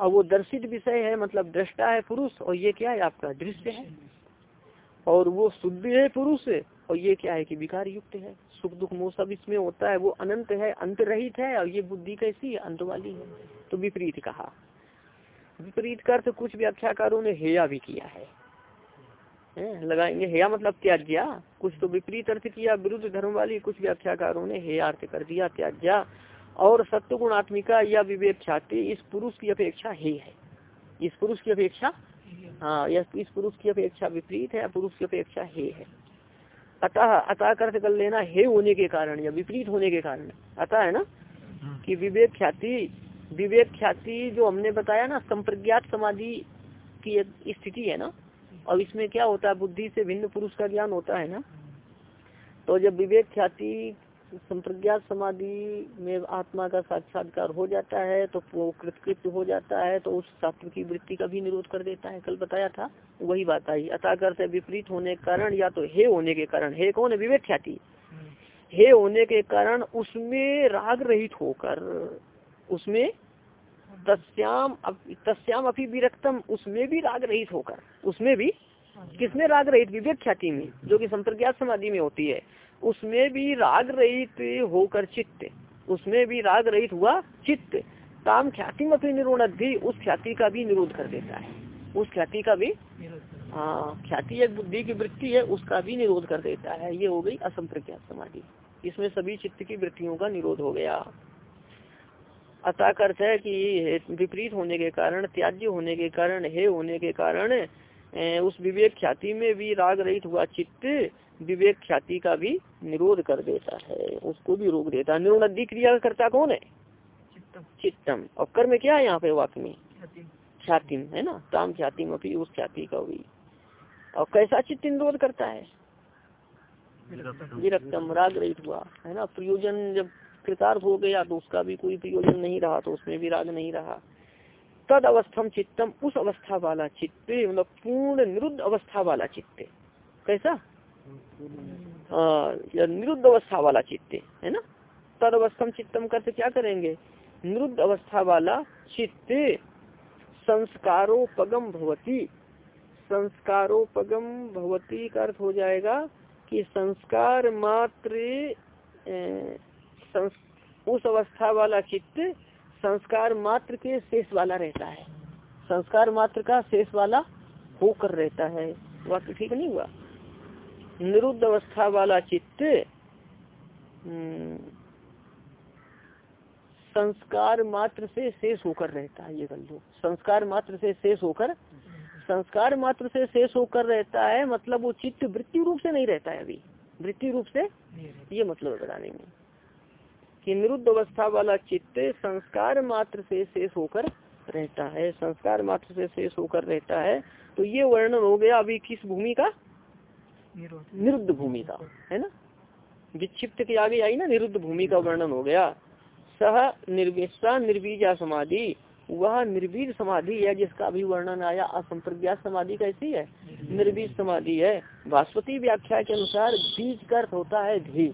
और वो दर्शित विषय है मतलब दृष्टा है पुरुष, और ये क्या है आपका? दृश्य है। और वो शुद्ध है पुरुष, और ये क्या है कि विकार युक्त है। सुख दुख मोह सब इसमें होता है, वो अनंत है अंत रहित है, और ये बुद्धि कैसी है? अंत वाली है। तो विपरीत कहा। विपरीत कर तो कुछ व्याख्याकारों ने हेया भी किया है। लगाएँगे हेया मतलब त्याज्या कुछ तो विपरीत अर्थ किया, विरुद्ध धर्म वाली कुछ व्याख्याकारों ने हेया अर्थ कर दिया त्याज्या और सत्य गुणात्मिका या विवेक ख्याति, इस पुरुष की अपेक्षा हे है। इस पुरुष की अपेक्षा? हाँ यह इस पुरुष की अपेक्षा विपरीत है, पुरुष की अपेक्षा हे है। अतः अतः अर्थ कर लेना हे होने के कारण या विपरीत होने के कारण। अतः है ना? कि विवेक ख्याति विवेक ख्याति जो हमने बताया ना, संप्रज्ञात समाधि की स्थिति है ना? और इसमें क्या होता है बुद्धि से भिन्न पुरुष का ज्ञान होता है ना? तो जब विवेक ख्याति संप्रज्ञात समाधि में आत्मा का साक्षात्कार हो जाता है तो वो कृतकृत हो जाता है तो उस शास्त्र की वृत्ति का भी निरोध कर देता है। कल बताया था वही बात आई। अतः करते विपरीत होने के कारण या तो हे होने के कारण हे कौन है? विवेक ख्याति। हे होने के कारण उसमें राग रहित होकर उसमें तस्याम तस्याम अभी विरक्तम, उसमें भी राग रहित होकर, उसमें भी किसमें राग रहित? विवेक ख्याति में, जो कि संप्रज्ञात समाधि में होती है। उसमें भी राग रहित होकर चित्त, उसमें भी राग रहित हुआ चित्त। ताम ख्याति में अपनी निरोध भी उस ख्याति का भी निरोध कर देता है। उस ख्याति का भी हाँ ख्याति एक बुद्धि की वृत्ति है, उसका भी निरोध कर देता है। ये हो गई असंप्रज्ञात समाधि। इसमें सभी चित्त की वृत्तियों का निरोध हो गया। अतः अर्थ है कि विपरीत होने के कारण त्याज्य होने के कारण हे होने के कारण उस विवेक ख्याति में भी राग रहित हुआ चित्त विवेक ख्याति का भी निरोध कर देता है उसको भी रोक देता है। निरुणदी क्रिया करता कौन है? चित्तम। और कर्म क्या है यहाँ पे वाक्य में ख्यातिम है ना? ताम ख्यातिम अभी उस ख्याति का भी। और कैसा चित्त निरोध करता है? विरक्तम राग रहित हुआ है ना? प्रयोजन जब कृतार्थ हो गया तो उसका भी कोई प्रयोजन नहीं रहा तो उसमें भी राग नहीं रहा। तद अवस्थम चित्तम, उस अवस्था वाला चित्त मतलब पूर्ण निरुद्ध अवस्था वाला चित्त। कैसा? निरुद्ध अवस्था वाला चित्त, है ना? तद अवस्थम चित्तम करते क्या करेंगे? निरुद्ध अवस्था वाला चित्त संस्कारोपगम भवती। संस्कारोपगम भवती का अर्थ हो जाएगा कि संस्कार मात्र उस अवस्था वाला चित्त संस्कार मात्र के शेष वाला रहता है। संस्कार मात्र का शेष वाला होकर रहता है। वाक्य ठीक नहीं हुआ। निरुद्ध अवस्था वाला चित्त हम्म, संस्कार मात्र से शेष होकर रहता है ये कर लो संस्कार मात्र से शेष होकर संस्कार मात्र से शेष होकर रहता है मतलब वो चित्त वृत्ति रूप से नहीं रहता है अभी। वृत्ति रूप से ये मतलब बताने में। कि निरुद्ध अवस्था वाला चित्त संस्कार मात्र से शेष होकर रहता है संस्कार मात्र से शेष होकर रहता है। तो ये वर्णन हो गया अभी किस भूमि का? निरुद्ध। भूमि का है ना? विक्षिप्त के आगे आई ना निरुद्ध भूमि का वर्णन हो गया। सह निर्विशा निर्वीजा समाधि वह निर्वीज समाधि है जिसका अभी वर्णन आया असंप्रज्ञात समाधि कैसी है? निर्वीज। समाधि है। भास्वती व्याख्या के अनुसार बीज का अर्थ होता है धी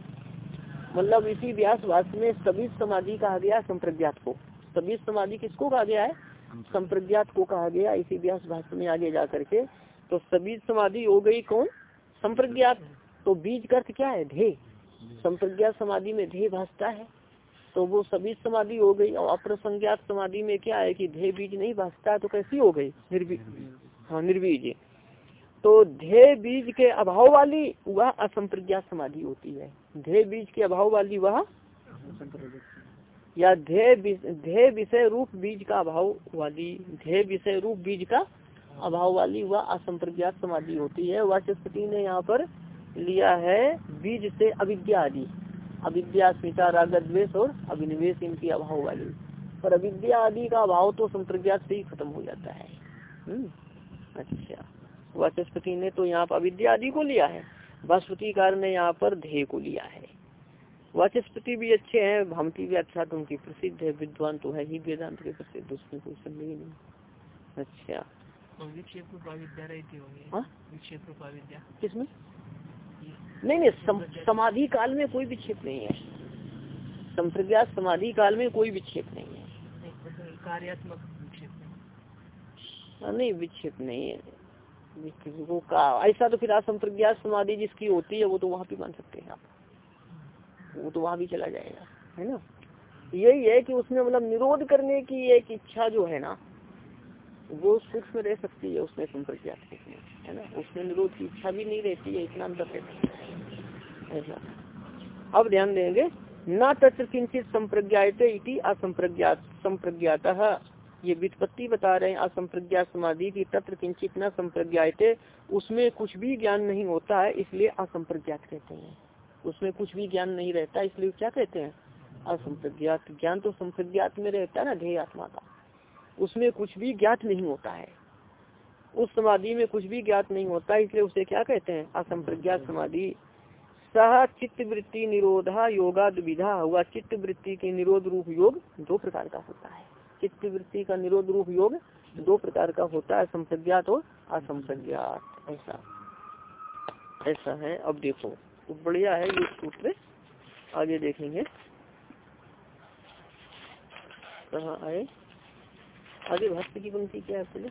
मतलब इसी व्यास भाष्य में सभी समाधि कहा गया संप्रज्ञात को। सभी समाधि किसको कहा गया है? संप्रज्ञात को कहा गया इसी व्यास भाष्य में आगे जा करके। तो सभी समाधि हो गई कौन? संप्रज्ञात। तो बीज का अर्थ क्या है? ध्येय। संप्रज्ञात समाधि में ध्येय भाषता है। तो वो सभी समाधि हो गई और अप्रसंज्ञात समाधि में क्या है कि ध्येय बीज नहीं भाषता तो कैसी हो गई? निर्बीज हाँ निर्बीज तो ध्येय बीज के अभाव वाली वह असंप्रज्ञात समाधि होती है। ध्येय बीज के अभाव वाली वह या ध्येय विषय रूप बीज का अभाव वाली ध्येय विषय रूप बीज का अभाव वाली वह असंप्रज्ञात समाधि होती है। वाचस्पति ने यहाँ पर लिया है बीज से अविद्या आदि। अविद्या स्मिता राग द्वेष और अभिनिवेश इनकी अभाव वाली। पर अविद्या आदि का अभाव तो संप्रज्ञात से ही खत्म हो जाता है। हम्म, अच्छा। वाचस्पति ने तो यहाँ पर अविद्या आदि को लिया है। कार ने यहाँ पर ध्येय को लिया है। वाचस्पति भी अच्छे हैं भामती भी अच्छा तो उनकी प्रसिद्ध है विद्वान तो है ही वेदांत के प्रसिद्ध उसमें कोई संदेह नहीं। अच्छा। हाँ? किसमें? नहीं नहीं सम, समाधि काल में कोई विक्षेप नहीं है। संप्रज्ञा समाधि काल में कोई विक्षेप नहीं है। कार्यात्मक विक्षेप नहीं विक्षेप नहीं है। वो का ऐसा तो फिर असंप्रज्ञात समाधि जिसकी होती है, वो तो वहाँ भी मान सकते हैं आप। वो तो वहाँ भी चला जाएगा, है ना? यही है कि उसमें मतलब निरोध करने की एक इच्छा जो है ना, वो सूक्ष्म रह सकती है उसमें संप्रज्ञात है ना? उसमें निरोध की इच्छा भी नहीं रहती है, इतना अंतर रहता है। ऐसा। अब ध्यान देंगे, न तत्र किंचित संप्रज्ञाते असंप्रज्ञात संप्रज्ञात। ये वित्पत्ति बता रहे हैं, असंप्रज्ञा समाधि की तत्र किंचित न संप्रज्ञाते उसमें कुछ भी ज्ञान नहीं होता है, इसलिए असंप्रज्ञात कहते हैं। उसमें कुछ भी ज्ञान नहीं रहता, इसलिए क्या कहते हैं? असंप्रज्ञात। ज्ञान तो संप्रज्ञात में रहता है ना, ध्येय आत्मा का। उसमें कुछ भी ज्ञात नहीं होता है। उस समाधि में कुछ भी ज्ञात नहीं होता, इसलिए उसे क्या कहते हैं? असंप्रज्ञात समाधि। सह चित्त वृत्ति निरोधा योगा विधा हुआ चित्त वृत्ति के निरोध रूप योग दो प्रकार का होता है। चित्त वृत्ति का निरोध रूप योग दो प्रकार का होता है संप्रज्ञात और असंप्रज्ञात ऐसा। ऐसा है। अब देखो। तो बढ़िया है ये सूत्र। आगे देखेंगे। कहा आए? आगे भक्त की पंक्ति क्या है पहले?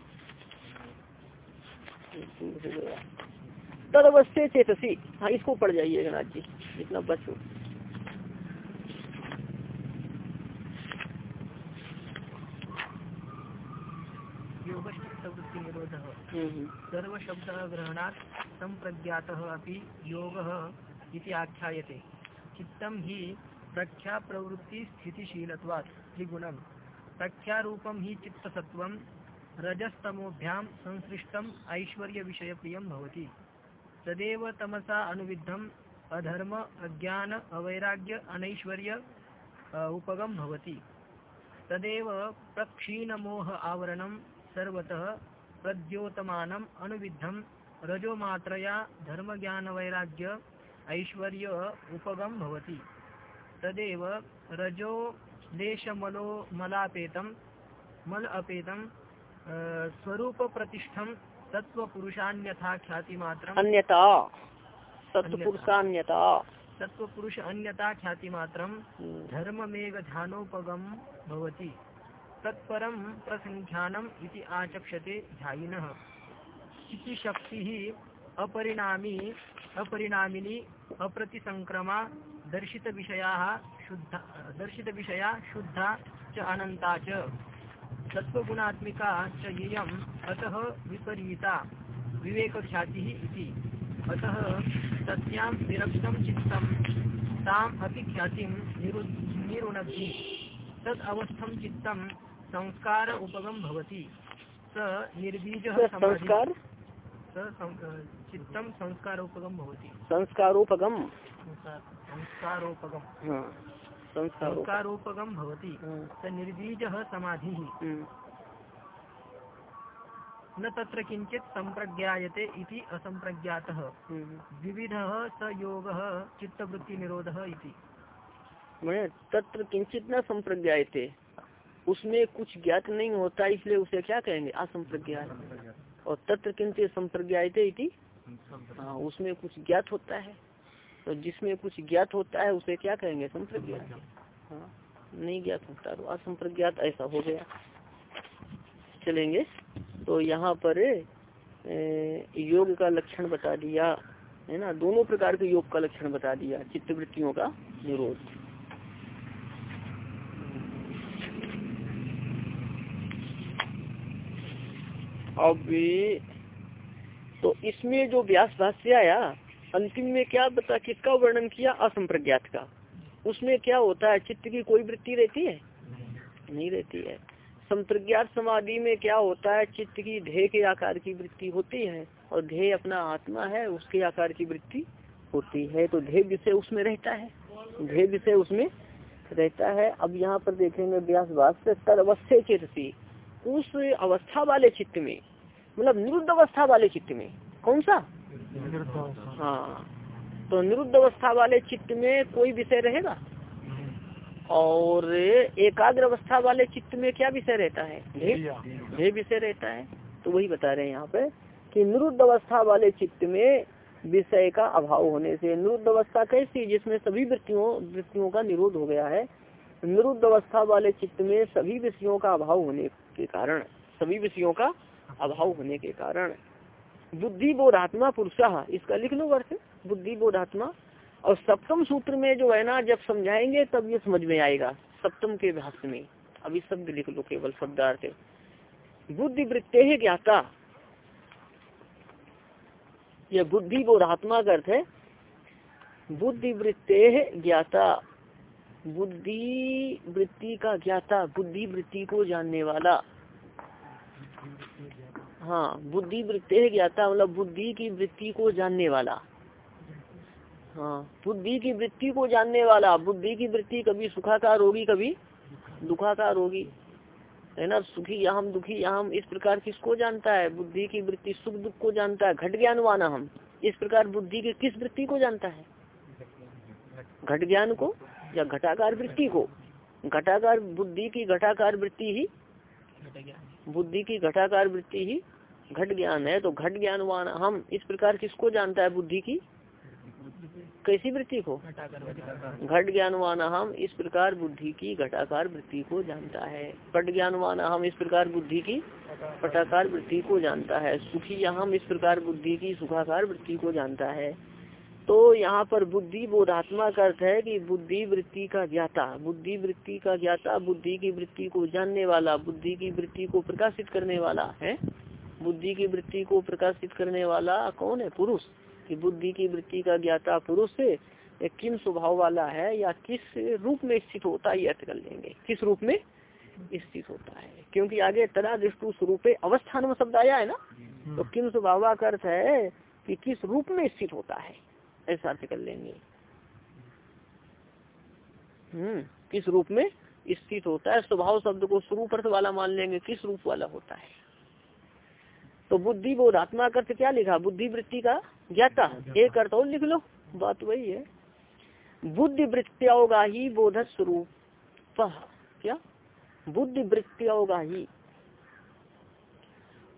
तद अवस्थे चेतसी। हाँ इसको पढ़ जाइए गणनाथ जी इतना बचो सर्व शब्द ग्रहणात् संप्रज्ञात अभी योग आख्यायते। चित्तम ही प्रख्या प्रवृत्ति स्थितिशीलत्वात् त्रिगुणम। प्रख्यारूपम ही चित्तसत्वम रजस्तमोभ्याम संसृष्टम ऐश्वर्य विषय प्रियम भवति। तदेव तमसा अनुविद्धम अधर्म, अज्ञान, अवैराग्य, अनैश्वर्य उपगम भवति। तदेव प्रक्षीणमोह आवरणं सर्वतः प्रद्योतमानम् अनुविद्धं रजोमात्रया धर्मज्ञानवैराग्य ऐश्वर्य उपगम भवति। तदेव रजो देशमलो मलापेतं मल अपेतं अ, स्वरूपप्रतिष्ठं तत्त्वपुरुषान्यथा ख्यातिमात्रम्। अन्यता सत्पुरुषान्यता तत्त्वपुरुष अन्यता ख्यातिमात्रं हम्म, धर्ममेव ध्यानोपगम भवति। तत्परं प्रसङ्ख्यानम् इति आचक्षते ध्यायिनः। इति शक्तिः अपरिणामी, अपरिणामिनी अप्रतिसङ्क्रमा दर्शितविषयाः शुद्धा, दर्शितविषया शुद्धा च अनन्ता च। तत्त्वगुणात्मिका च इयम् अतः विपरीता, विवेकख्यातिः इति। अतः तस्यां विरक्तं चित्तं, ताम् अपि ख्यातिं निरु निरुणद्धि तद् अवस्थं चित्तं संस्कार उपगम भवति। स निर्बीजः समाधि। संस्कार? सं- संस्कारोपगम भवति। संस्कारोपगम। संस्कार- संस्कारोपगम। संस्कारोपगम भवति। स निर्बीजः समाधिः। हम्म, न तत्र किञ्चित् सम्प्रज्ञायते इति असम्प्रज्ञातः। हम्म। स योगः चित्तवृत्तिनिरोधः इति। मैं तत्र किंचित न संप्रज्ञाते उसमें कुछ ज्ञात नहीं होता इसलिए उसे क्या कहेंगे? असंप्रज्ञात और तत्र किंचित संप्रज्ञाते हाँ उसमें कुछ ज्ञात होता है। तो जिसमें कुछ ज्ञात होता है उसे क्या कहेंगे? संप्रज्ञा। हाँ नहीं ज्ञात होता तो असंप्रज्ञात ऐसा हो गया। चलेंगे। तो यहाँ पर ए, योग का लक्षण बता दिया है ना? दोनों प्रकार के योग का लक्षण बता दिया चित्तवृत्तियों का निरोध। ये- तो इसमें जो व्यास भाष्य आया, अंतिम में क्या बता, किसका वर्णन किया? असंप्रज्ञात का। उसमें क्या होता है, चित्त की कोई वृत्ति रहती है? नहीं रहती है। संप्रज्ञात समाधि में क्या होता है, चित्त की ध्येय के आकार की वृत्ति होती है, और ध्येय अपना आत्मा है, उसके आकार की वृत्ति होती है। तो ध्येय विषय उसमें रहता है। ध्येय विषय उसमें रहता है। अब यहाँ पर देखेंगे व्यास भाष्य तद अवस्था उस अवस्था वाले चित्त में मतलब निरुद्ध अवस्था वाले चित्त में। कौन सा? हाँ। तो निरुद्ध अवस्था वाले चित्त में कोई विषय रहेगा? और एकाग्र अवस्था वाले चित्त में क्या विषय रहता है? ध्येय विषय रहता है। तो वही बता रहे हैं यहाँ पे कि निरुद्ध अवस्था वाले चित्त में विषय का अभाव होने से निरुद्ध अवस्था कैसी जिसमें सभी वृत्तियों वृत्तियों का निरोध हो गया है। निरुद्ध अवस्था वाले चित्त में सभी विषयों का अभाव होने के कारण सभी विषयों का अभाव होने के कारण। बुद्धि बोधात्मा पुरुषा, इसका लिख लो अर्थ बुद्धि बोधात्मा और सप्तम सूत्र में जो है ना, जब समझाएँगे, तब ये समझ में आएगा। सप्तम के भाष्य में। अभी शब्द लिख लो केवल शब्दार्थ। बुद्धि वृत्ते है ज्ञाता। यह बुद्धि बोधात्मा का अर्थ है। बुद्धि वृत्ते ज्ञाता। बुद्धि वृत्ति का ज्ञाता बुद्धि वृत्ति को जानने वाला। हाँ बुद्धि वृत्ति है ज्ञाता मतलब बुद्धि की वृत्ति को जानने वाला। हाँ बुद्धि की वृत्ति को जानने वाला बुद्धि की वृत्ति कभी सुखाकार होगी कभी दुखाकार होगी। है ना सुखी हम दुखी हम इस प्रकार किसको जानता है? बुद्धि की वृत्ति सुख दुख को जानता है। घट ज्ञानवाना हम इस प्रकार बुद्धि की किस वृत्ति को जानता है? घट ज्ञान को या घटाकार वृत्ति को? घटाकार बुद्धि की घटाकार वृत्ति ही बुद्धि की घटाकार वृत्ति ही घट ज्ञान है तो घट ज्ञानवान हम इस प्रकार किसको जानता है बुद्धि की? कैसी वृत्ति को? घट ज्ञानवान हम इस प्रकार बुद्धि की, घटाकार वृत्ति को जानता है। पट ज्ञानवान हम इस प्रकार बुद्धि की पटाकार वृत्ति को जानता है। सुखी हम इस प्रकार बुद्धि की, सुखाकार वृत्ति को जानता है। तो यहाँ पर बुद्धि बोधात्मा का अर्थ है कि बुद्धि वृत्ति का ज्ञाता, बुद्धि वृत्ति का ज्ञाता बुद्धि की वृत्ति को जानने वाला, बुद्धि की वृत्ति को प्रकाशित करने वाला है। बुद्धि की वृत्ति को प्रकाशित करने वाला कौन है? पुरुष। कि बुद्धि की वृत्ति का ज्ञाता पुरुष ये स्वभाव वाला है या किस रूप में स्थित होता है ये अर्थ कर लेंगे। किस रूप में स्थित होता है? क्योंकि आगे तदा दृष्टु स्वरूप अवस्थान में शब्द आया है ना? तो किम स्वभाव का अर्थ है कि किस रूप में स्थित होता है? ऐसा अर्थ कर लेंगे। हम्म किस रूप में स्थित होता है? स्वभाव शब्द को स्वरूप अर्थ वाला मान लेंगे किस रूप वाला होता है? तो बुद्धि बोधात्मा का अर्थ क्या लिखा? बुद्धि वृत्ति का ज्ञाता। एक अर्थ और लिख लो। बात वही है। बुद्धि वृत्तियोगा ही बोध स्वरूप। क्या? बुद्धि वृत्तियोगा ही।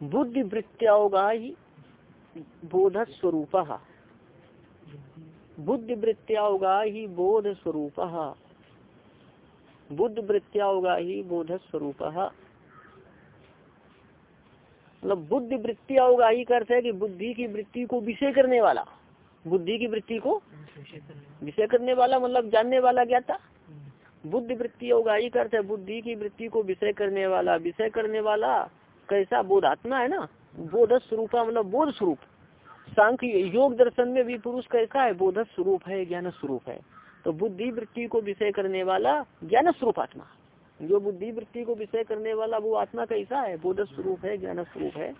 बुद्धि वृत्तियोगा ही बोध स्वरूप। बुद्धि वृत्तियोगा ही बोध स्वरूप। बुद्ध वृत्तियोगा ही बोध स्वरूप। मतलब बुद्धि वृत्ति अवगाही का अर्थ है कि बुद्धि की वृत्ति को विषय करने वाला। बुद्धि की वृत्ति को विषय करने वाला मतलब जानने वाला ज्ञाता। बुद्धि वृत्ति अवगाही का अर्थ है, बुद्धि की वृत्ति को विषय करने वाला। विषय करने वाला कैसा बोधात्मा है ना? बोध स्वरूप मतलब बोध स्वरूप सांख्य योग दर्शन में भी पुरुष कैसा है? बोध स्वरूप है ज्ञान स्वरूप है। तो बुद्धि वृत्ति को विषय करने वाला ज्ञान स्वरूप आत्मा जो बुद्धि वृत्ति को विषय करने वाला वो आत्मा कैसा है? बोध स्वरूप है, ज्ञान स्वरूप है।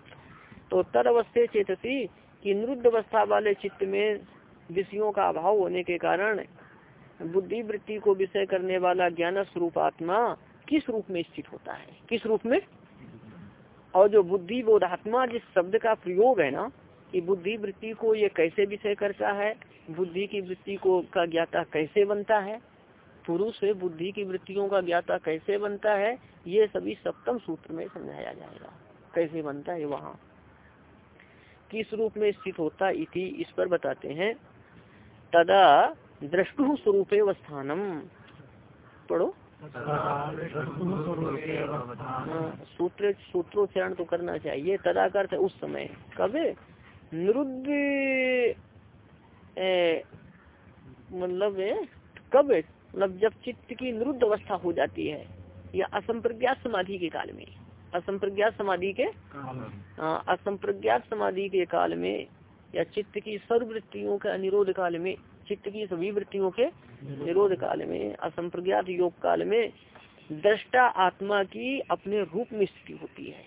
तो तद अवस्थे चेतसी कि निरुद्ध अवस्था वाले चित्त में विषयों का अभाव होने के कारण बुद्धि वृत्ति को विषय करने वाला ज्ञान स्वरूप आत्मा किस रूप में स्थित होता है? किस रूप में? और जो बुद्धि बोधात्मा जिस शब्द का प्रयोग है ना, कि बुद्धि वृत्ति को ये कैसे विषय करता है? बुद्धि की वृत्ति को का ज्ञाता कैसे बनता है? पुरुष बुद्धि की वृत्तियों का ज्ञाता कैसे बनता है ये सभी सप्तम सूत्र में समझाया जाएगा। कैसे बनता है वहाँ। किस रूप में स्थित होता इति इस पर बताते हैं। तदा दृष्टु स्वरूप अवस्थानम। पढ़ो। सूत्र सूत्रोच्चारण तो करना चाहिए। तदा का अर्थ उस समय कब? निरुद्ध मतलब कब? मतलब जब चित्त की निरुद्ध अवस्था हो जाती है या असंप्रज्ञात समाधि के काल में असंप्रज्ञात समाधि के असंप्रज्ञात समाधि के काल में या चित्त की सर्ववृत्तियों के निरोध काल में चित्त की सभी वृत्तियों के निरोध काल में असंप्रज्ञात योग काल में दृष्टा आत्मा की अपने रूप में स्थिति होती है।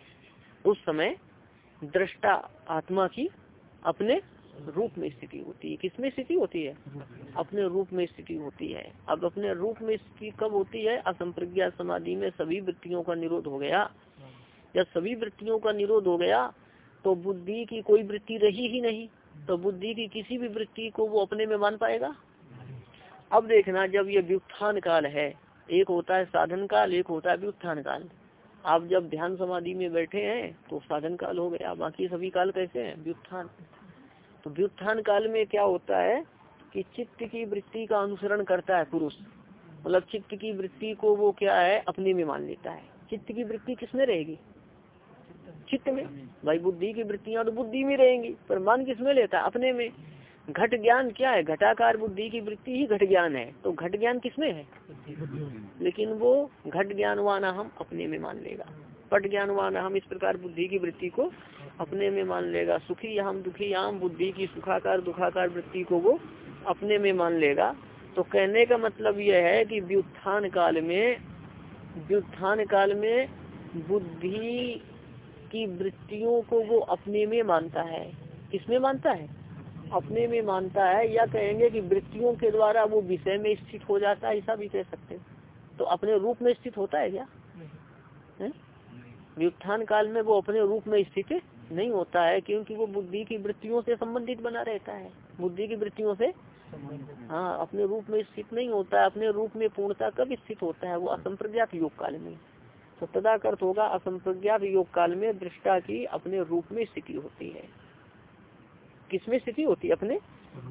उस समय दृष्टा आत्मा की अपने रूप में स्थिति होती है। किसमें स्थिति होती है? अपने रूप में स्थिति होती है। अब अपने रूप में स्थिति कब होती है? असंप्रज्ञा समाधि में सभी वृत्तियों का निरोध हो गया। जब सभी वृत्तियों का निरोध हो गया तो बुद्धि की कोई वृत्ति रही ही नहीं। तो बुद्धि की किसी भी वृत्ति को वो अपने में मान पाएगा? अब देखना, जब ये व्युत्थान काल है, एक होता है साधन काल, एक होता है व्युत्थान काल। आप जब ध्यान समाधि में बैठे हैं तो साधन काल हो गया। बाकी सभी काल कैसे हैं? व्युत्थान। तो व्युत्थान काल में क्या होता है कि चित्त की वृत्ति का अनुसरण करता है पुरुष। मतलब चित्त की वृत्ति को वो क्या है, अपने में मान लेता है। चित्त की वृत्ति किसमें रहेगी? चित्त में। भाई बुद्धि की वृत्तियाँ तो बुद्धि में रहेंगी, पर मान किसमें लेता है? अपने में। घट ज्ञान क्या है? घटाकार बुद्धि की वृत्ति ही घट ज्ञान है। तो घट ज्ञान किसमें है? लेकिन वो घट ज्ञानवान हम अपने में मान लेगा। पट ज्ञानवान हम इस प्रकार बुद्धि की वृत्ति को अपने में मान लेगा। सुखी हम दुखी हम बुद्धि की सुखाकार दुखाकार वृत्ति को वो अपने में मान लेगा। तो कहने का मतलब यह है कि व्युत्थान काल में व्युत्थान काल में बुद्धि की वृत्तियों को वो अपने में मानता है। किसमें मानता है? अपने में मानता है या कहेंगे कि वृत्तियों के द्वारा वो विषय में स्थित हो जाता है ऐसा भी कह सकते हैं। तो अपने रूप में स्थित होता है क्या? व्युत्थान काल में वो अपने रूप में स्थित नहीं होता है क्योंकि वो बुद्धि की वृत्तियों से संबंधित बना रहता है। बुद्धि की वृत्तियों से हाँ अपने रूप में स्थित नहीं होता है अपने रूप में पूर्णता कब स्थित होता है? वो असंप्रज्ञात योग काल में। तो तदा अर्थ होगा असंप्रज्ञात योग काल में दृष्टा की अपने रूप में स्थिति होती है। किसमें स्थिति होती है? अपने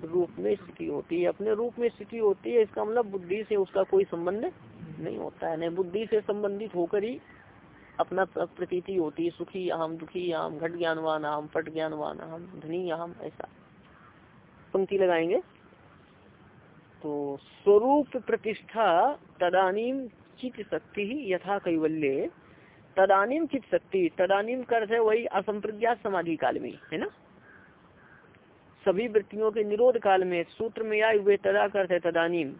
रूप में स्थिति होती है। अपने रूप में स्थिति होती है इसका मतलब बुद्धि से उसका कोई संबंध नहीं होता है। नहीं बुद्धि से संबंधित होकर ही अपना प्रतीति होती है, सुखी, अहम दुखी, अहम घट ज्ञानवान, अहम पट ज्ञानवान, अहम धनी, अहम ऐसा। पंक्ति लगाएँगे। तो स्वरूप प्रतिष्ठा तदानीम चित शक्ति ही यथा कैवल्य। तदानीम चित शक्ति, तदानीम कर है वही असंप्रज्ञात समाधि काल में, है ना? सभी वृत्तियों के निरोध काल में, सूत्र में आए हुए तदा करते है तदानीम।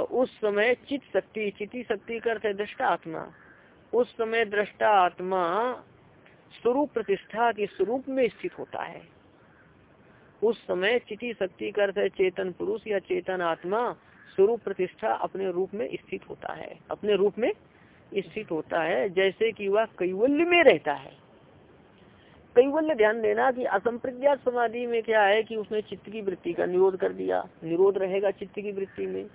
उस समय चित शक्ति, चिति शक्ति करते दृष्टा आत्मा। उस समय दृष्टा आत्मा स्वरूप प्रतिष्ठा के स्वरूप में स्थित होता है। उस समय चिति शक्ति करते चेतन पुरुष या चेतन आत्मा स्वरूप प्रतिष्ठा अपने रूप में स्थित होता है। अपने रूप में स्थित होता है, जैसे कि वह कैवल्य में रहता है। कैवल्य ध्यान देना कि असंप्रज्ञात समाधि में क्या है कि उसने चित्त की वृत्ति का निरोध कर दिया। निरोध रहेगा चित्त की वृत्ति में,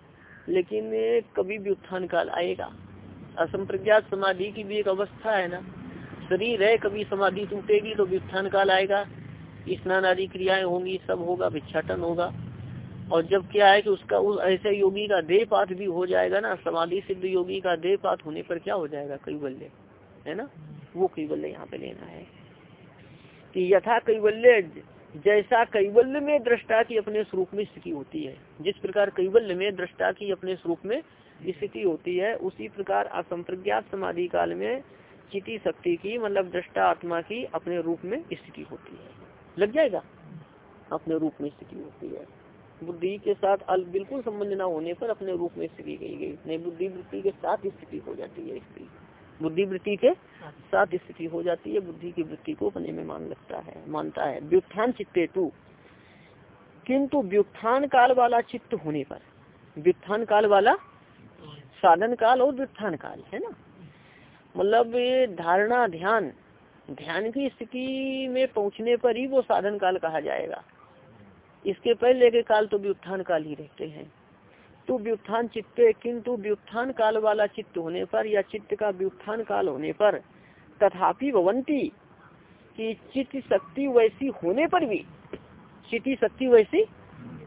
लेकिन कभी भी उत्थान काल आएगा। असंप्रज्ञात समाधि की भी एक अवस्था है ना? शरीर है, कभी समाधि टूटेगी तो व्युत्थान काल आएगा। स्नान आदि क्रियाएँ होंगी, सब होगा भिक्षाटन होगा। और जब क्या है कि उसका उस ऐसे योगी का देह पाठ भी हो जाएगा ना, समाधि सिद्ध योगी का देह पाठ होने पर क्या हो जाएगा? कैवल्य। है ना? वो कैवल्य यहाँ पे लेना है। कि यथा कैवल्य, जैसा कैवल्य में दृष्टा की अपने स्वरूप में स्थिति होती है, जिस प्रकार कैवल्य में दृष्टा की अपने स्वरूप में स्थिति होती है, उसी प्रकार असंप्रज्ञात समाधि काल में चिति शक्ति की मतलब दृष्टा आत्मा की अपने रूप में स्थिति होती है। लग जाएगा? अपने रूप में स्थिति होती है। बुद्धि के साथ बिल्कुल संबंध न होने पर अपने रूप में स्थिति गई गई। नहीं, बुद्धि वृत्ति के साथ स्थिति हो जाती है स्त्री। बुद्धि वृत्ति के साथ स्थिति हो जाती है, बुद्धि की वृत्ति को अपने में मान लगता है, मानता है। व्युत्थान चित्ते टू किंतु व्युत्थान काल वाला चित्त होने पर, व्युत्थान काल वाला साधन काल और व्युत्थान काल है ना? मतलब ये धारणा, ध्यान ध्यान की स्थिति में पहुँचने पर ही वो साधन काल कहा जाएगा। इसके पहले के काल तो व्युत्थान काल ही रहते हैं। तो व्युत्थान चित्ते किंतु व्युत्थान काल वाला चित्त होने पर या चित्त का व्युत्थान काल होने पर तथापि भवंती कि चित्त शक्ति वैसी होने पर भी चिति शक्ति वैसी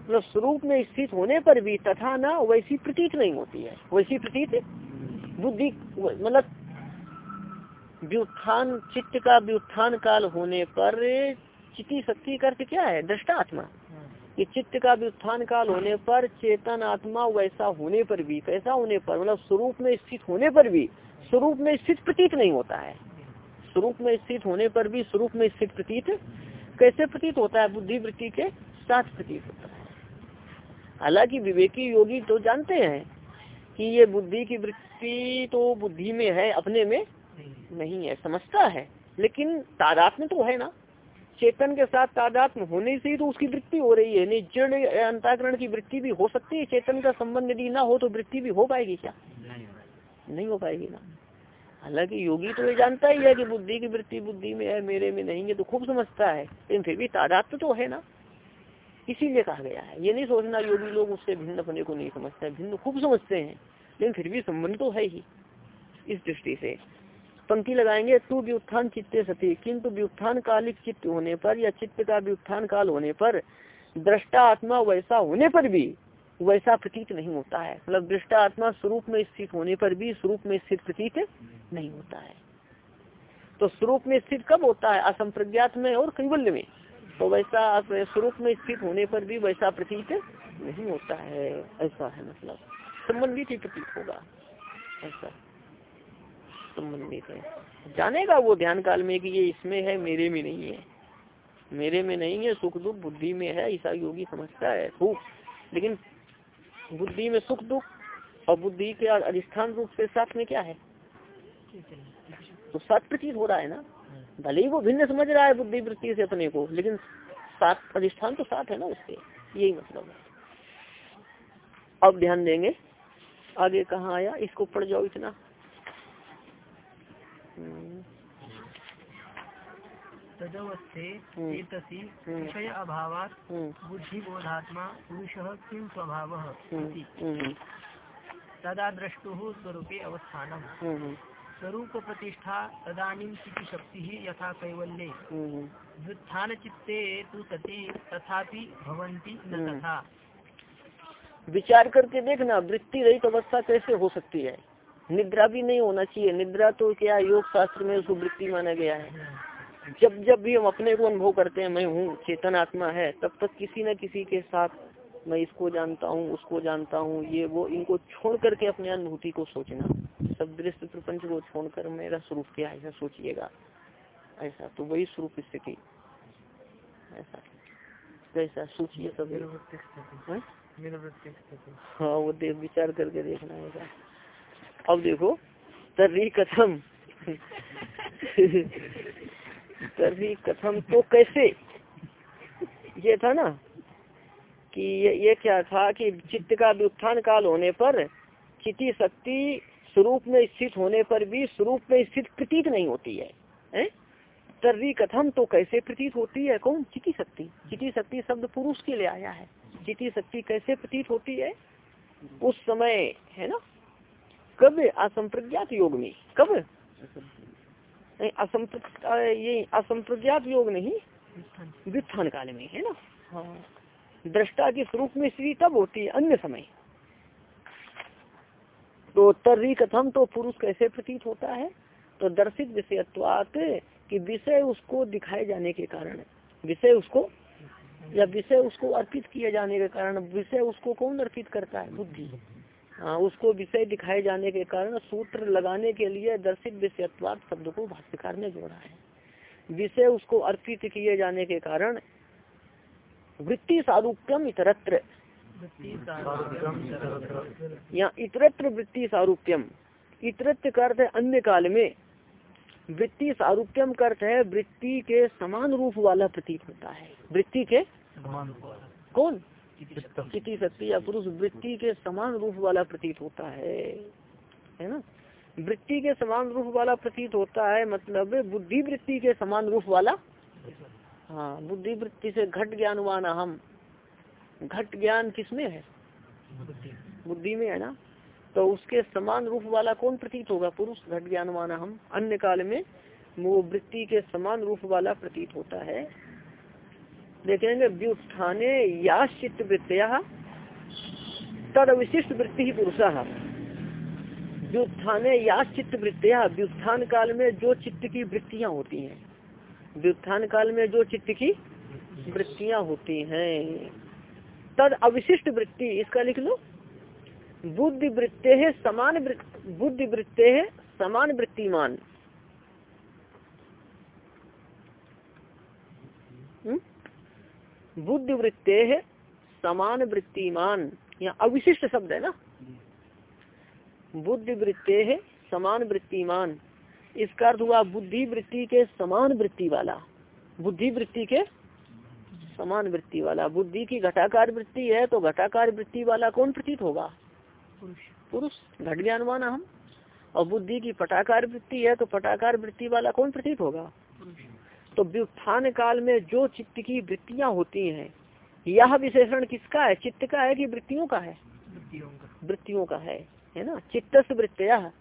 मतलब स्वरूप में स्थित होने पर भी तथा ना वैसी प्रतीत नहीं होती है। वैसी प्रतीत बुद्धि मतलब व्युत्थान, चित्त का व्युत्थान काल होने पर चिति शक्ति का अर्थ क्या है? दृष्टा आत्मा। कि चित्त का व्युत्थान काल होने पर, चेतन आत्मा वैसा होने पर भी कैसा होने पर मतलब स्वरूप में स्थित होने पर भी, स्वरूप में स्थित प्रतीत नहीं होता है। स्वरूप में स्थित होने पर भी, स्वरूप में स्थित प्रतीत कैसे प्रतीत होता है? बुद्धि वृत्ति के साथ प्रतीत होता है। हालाँकि विवेकी योगी तो जानते हैं कि ये बुद्धि की वृत्ति तो बुद्धि में है अपने में नहीं है समझता है। लेकिन तादात्म तो है ना। चेतन के साथ तादात्म होने से ही तो उसकी वृत्ति हो रही है। निजड़ अंताकरण की वृत्ति भी हो सकती है। चेतन का संबंध यदि ना हो तो वृत्ति भी हो पाएगी क्या? नहीं हो पाएगी। ना। हालाँकि योगी तो ये जानता ही है कि बुद्धि की वृत्ति बुद्धि में है मेरे में नहीं है तो खूब समझता है। लेकिन फिर भी तादात्म तो है ना। इसीलिए कहा गया है। ये नहीं सोचना योगी लोग उससे भिन्न अपने को नहीं समझते भिन्न खूब समझते हैं, लेकिन फिर भी संबंध तो है ही इस दृष्टि से। पंक्ति लगाएँगे, तू व्युत्थान चित्ते सती। किंतु व्युत्थान कालिक चित्त होने पर या चित्त का व्युत्थान काल होने पर, दृष्टा आत्मा वैसा होने पर भी वैसा प्रतीत नहीं होता है। मतलब दृष्टा आत्मा स्वरूप में स्थित होने पर भी स्वरूप में स्थित प्रतीत नहीं होता है। तो स्वरूप में स्थित कब होता है? असंप्रज्ञात में और कैवल्य में। तो वैसा स्वरूप में स्थित होने पर भी वैसा प्रतीत नहीं होता है। ऐसा है मतलब। संबंधित ही प्रतीत होगा। ऐसा। संबंधित है। जानेगा वो ध्यान काल में कि ये इसमें है, मेरे में नहीं है। मेरे में नहीं है, सुख दुख बुद्धि में है ऐसा योगी समझता है सुख लेकिन बुद्धि में सुख दुख और बुद्धि के अधिष्ठान रूप से साथ में क्या है? तो सात प्रतीत हो रहा है ना? भले ही वो भिन्न समझ रहा है बुद्धि वृत्ति से अपने को लेकिन सात अधिष्ठान तो साथ है ना उसके यही मतलब है। अब ध्यान देंगे आगे कहाँ आया? इसको पढ़ जाओ इतना। तदवस्थे चेतसी विषय अभावात बुद्धि बोधात्मा पुरुष किम स्वभाव तदा द्रष्टु स्वरूपे अवस्थान स्वरूप प्रतिष्ठा तदानीम चिति शक्ति ही यथा कैवल्ये। व्युत्थान चित्ते तु सती तथापि भवंती न तथा। विचार करके देखना वृत्ति रहित अवस्था कैसे हो सकती है? निद्रा भी नहीं होना चाहिए। निद्रा तो क्या योग शास्त्र में उसको वृत्ति माना गया है? जब जब भी हम अपने को अनुभव करते हैं मैं हूँ चेतन आत्मा है तब तक किसी न किसी के साथ मैं इसको जानता हूँ उसको जानता हूँ ये वो इनको छोड़ करके अपने अनुभूति को सोचना। सब दृश्य प्रपंच को छोड़कर मेरा स्वरूप क्या ऐसा सोचिएगा। ऐसा तो वही स्वरूप स्थिति। ऐसा। कैसा सूचिए सब हाँ? वो देख विचार करके देखना है अब देखो तर्री कथम। तर्री कथम तो कैसे? ये था ना कि ये, ये क्या था कि चित्त का व्युत्थान काल होने पर चिति शक्ति स्वरूप में स्थित होने पर भी स्वरूप में स्थित प्रतीत नहीं होती है, है? तर्री कथम तो कैसे प्रतीत होती है? कौन? चिति शक्ति। चिति शक्ति शब्द पुरुष के लिए आया है। चिति शक्ति कैसे प्रतीत होती है? उस समय है ना? कब असंप्रज्ञात योग में? कब? ये असंप्रज्ञात योग नहीं व्युत्थान काल में है ना? हाँ। दृष्टा के स्वरूप में स्त्री तब होती है, अन्य समय। तो तर्री कथम तो पुरुष कैसे प्रतीत होता है? तो दर्शित विषयत्वात कि विषय उसको दिखाए जाने के कारण, विषय उसको, या विषय उसको अर्पित किए जाने के कारण, विषय उसको कौन अर्पित करता है? बुद्धि। हाँ उसको विषय दिखाए जाने के कारण सूत्र लगाने के लिए दर्शित विषयत्वाद शब्द को भाष्यकार ने जोड़ा है। विषय उसको अर्पित किए जाने के कारण वृत्ति सारूप्यम इतरत्र। या इतरत्र वृत्ति सारूप्यम। इतरत्र का अर्थ है अन्य काल में। वृत्ति सारूप्यम का अर्थ है वृत्ति के समान रूप वाला प्रतीत होता है। वृत्ति के? समान कौन? चिति शक्ति या पुरुष वृत्ति के समान रूप वाला प्रतीत होता है। है ना? वृत्ति के समान रूप वाला प्रतीत होता है मतलब बुद्धि वृत्ति के समान रूप वाला। हाँ बुद्धि वृत्ति से घट ज्ञान ज्ञानवान हम घट ज्ञान किसमें है? बुद्धि। में है ना? तो उसके समान रूप वाला कौन प्रतीत होगा? पुरुष घट ज्ञान ज्ञानवान हम अन्य काल में वो वृत्ति के समान रूप वाला प्रतीत होता है। देखेंगे व्युत्थाने या चित्त वृत्तिया तद विशिष्ट वृत्ति ही पुरुष। व्युत्थाने या चित्त वृत्तिया व्युत्थान काल में जो चित्त की वृत्तियाँ होती हैं। व्युत्थान काल में जो चित्त की वृत्तियाँ होती हैं, तद अविशिष्ट वृत्ति, इसका लिख लो। बुद्धि वृत्ते है, समान बुद्धि वृत्ते है, समान वृत्तिमान। बुद्धि वृत्ते है, समान वृत्तिमान यहाँ अविशिष्ट शब्द है ना? बुद्धि वृत्ते है, समान वृत्तिमान। इसका अर्थ हुआ बुद्धि वृत्ति के समान वृत्ति वाला। बुद्धि वृत्ति के समान वृत्ति वाला। बुद्धि की घटाकार वृत्ति है तो घटाकार वृत्ति वाला कौन प्रतीत होगा? पुरुष। घट ज्ञानवान हम। और बुद्धि की पटाकार वृत्ति है तो पटाकार वृत्ति वाला कौन प्रतीत होगा? तो व्युत्थान काल में जो चित्त की वृत्तियाँ होती हैं यह विशेषण किसका है? चित्त का है कि वृत्तियों का है? वृत्तियों का। है। है ना? चित्त वृत्तिया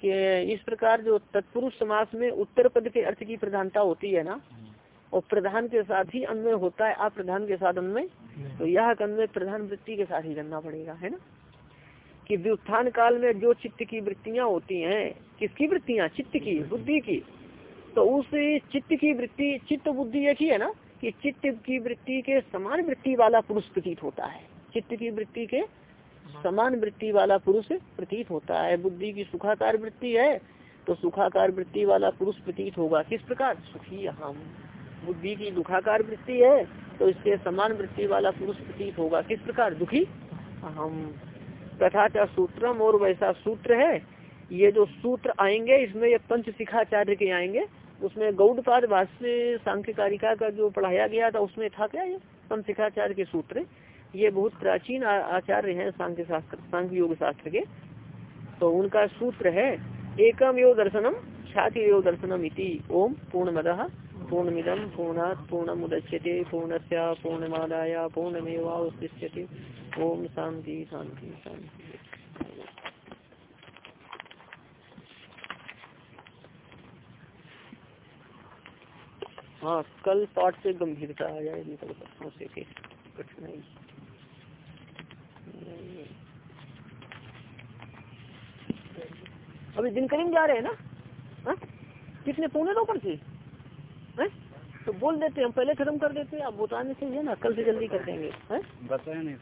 कि इस प्रकार जो तत्पुरुष समास में उत्तर पद के अर्थ की प्रधानता होती है ना और प्रधान के साथ ही अन्वय होता है अप्रधान के साथ अन्वय तो यह अन्वय प्रधान वृत्ति के साथ ही करना पड़ेगा है ना? कि व्युत्थान काल में जो चित्त की वृत्तियाँ होती हैं किसकी वृत्तियाँ? चित्त की। बुद्धि की। तो उस चित्त की वृत्ति चित्त बुद्धि एक ही है ना कि चित्त की वृत्ति के समान वृत्ति वाला पुरुष प्रतीत होता है। चित्त की वृत्ति के समान वृत्ति वाला पुरुष प्रतीत होता है। बुद्धि की सुखाकार वृत्ति है तो सुखाकार वृत्ति वाला पुरुष प्रतीत होगा। किस प्रकार? सुखी हम बुद्धि की दुखाकार वृत्ति है तो इसके समान वृत्ति वाला पुरुष प्रतीत होगा। किस प्रकार? दुखी हम तथा क्या सूत्रम और वैसा सूत्र है। ये जो सूत्र आएँगे, इसमें ये पंच शिखाचार्य के आएँगे। उसमें गौड़पाद भाष्य सांख्यकारिका का जो पढ़ाया गया था, उसमें था क्या ये? पंच शिखाचार्य के सूत्र। ये बहुत प्राचीन आचार्य हैं सांख्य शास्त्र सांख्य योग शास्त्र के। तो उनका सूत्र है एकम योग दर्शनम छाति योग दर्शनम इति। ओम पूर्ण मद पूर्णमिदम पूर्णा पूर्ण मुदच्यते पूर्णस्या पूर्णमादाया पूर्णमेवावशिष्यते। ओम शांति शांति शांति हाँ कल पाठ से गंभीरता आ जाएगी से कठिनाई। अभी दिन करीम जा रहे हैं ना? हा? कितने पौने दो पर थी तो बोल देते हम पहले खत्म कर देते आप बताने से है ना, कल से जल्दी कर देंगे। बताया नहीं